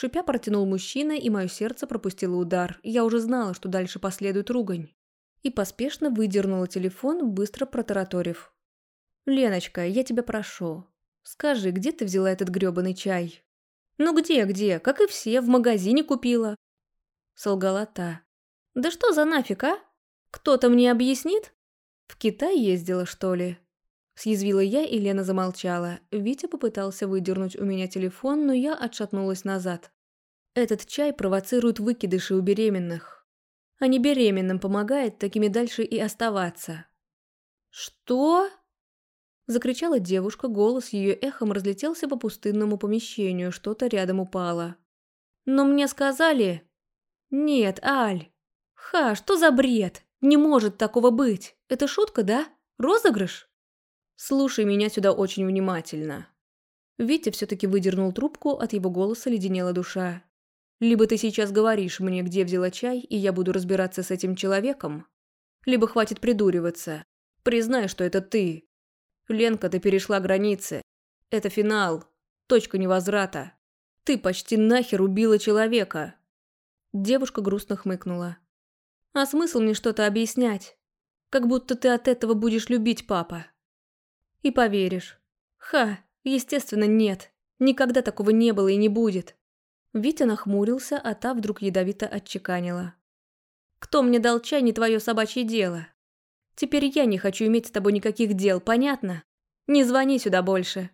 Шипя протянул мужчина, и мое сердце пропустило удар. Я уже знала, что дальше последует ругань и поспешно выдернула телефон, быстро протараторив. «Леночка, я тебя прошу, скажи, где ты взяла этот грёбаный чай?» «Ну где, где? Как и все, в магазине купила». Солгала та. «Да что за нафиг, а? Кто-то мне объяснит?» «В Китай ездила, что ли?» Съязвила я, и Лена замолчала. Витя попытался выдернуть у меня телефон, но я отшатнулась назад. Этот чай провоцирует выкидыши у беременных а не беременным помогает такими дальше и оставаться. «Что?» Закричала девушка, голос ее эхом разлетелся по пустынному помещению, что-то рядом упало. Но мне сказали... Нет, Аль. Ха, что за бред? Не может такого быть. Это шутка, да? Розыгрыш? Слушай меня сюда очень внимательно. Витя все-таки выдернул трубку, от его голоса леденела душа. Либо ты сейчас говоришь мне, где взяла чай, и я буду разбираться с этим человеком, либо хватит придуриваться. Признай, что это ты. Ленка, ты перешла границы. Это финал. Точка невозврата. Ты почти нахер убила человека. Девушка грустно хмыкнула. А смысл мне что-то объяснять? Как будто ты от этого будешь любить папа. И поверишь. Ха, естественно, нет. Никогда такого не было и не будет. Витя нахмурился, а та вдруг ядовито отчеканила. «Кто мне дал чай, не твое собачье дело. Теперь я не хочу иметь с тобой никаких дел, понятно? Не звони сюда больше».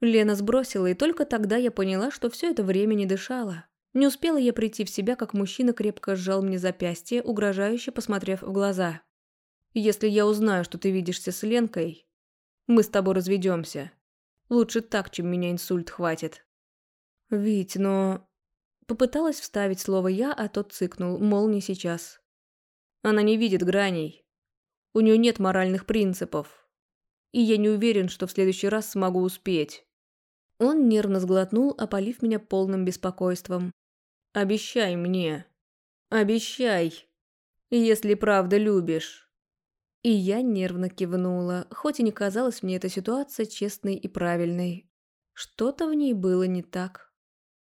Лена сбросила, и только тогда я поняла, что все это время не дышала. Не успела я прийти в себя, как мужчина крепко сжал мне запястье, угрожающе посмотрев в глаза. «Если я узнаю, что ты видишься с Ленкой, мы с тобой разведемся. Лучше так, чем меня инсульт хватит». «Вить, но...» Попыталась вставить слово «я», а тот цыкнул, мол, не сейчас. Она не видит граней. У нее нет моральных принципов. И я не уверен, что в следующий раз смогу успеть. Он нервно сглотнул, опалив меня полным беспокойством. «Обещай мне. Обещай. Если правда любишь». И я нервно кивнула, хоть и не казалась мне эта ситуация честной и правильной. Что-то в ней было не так.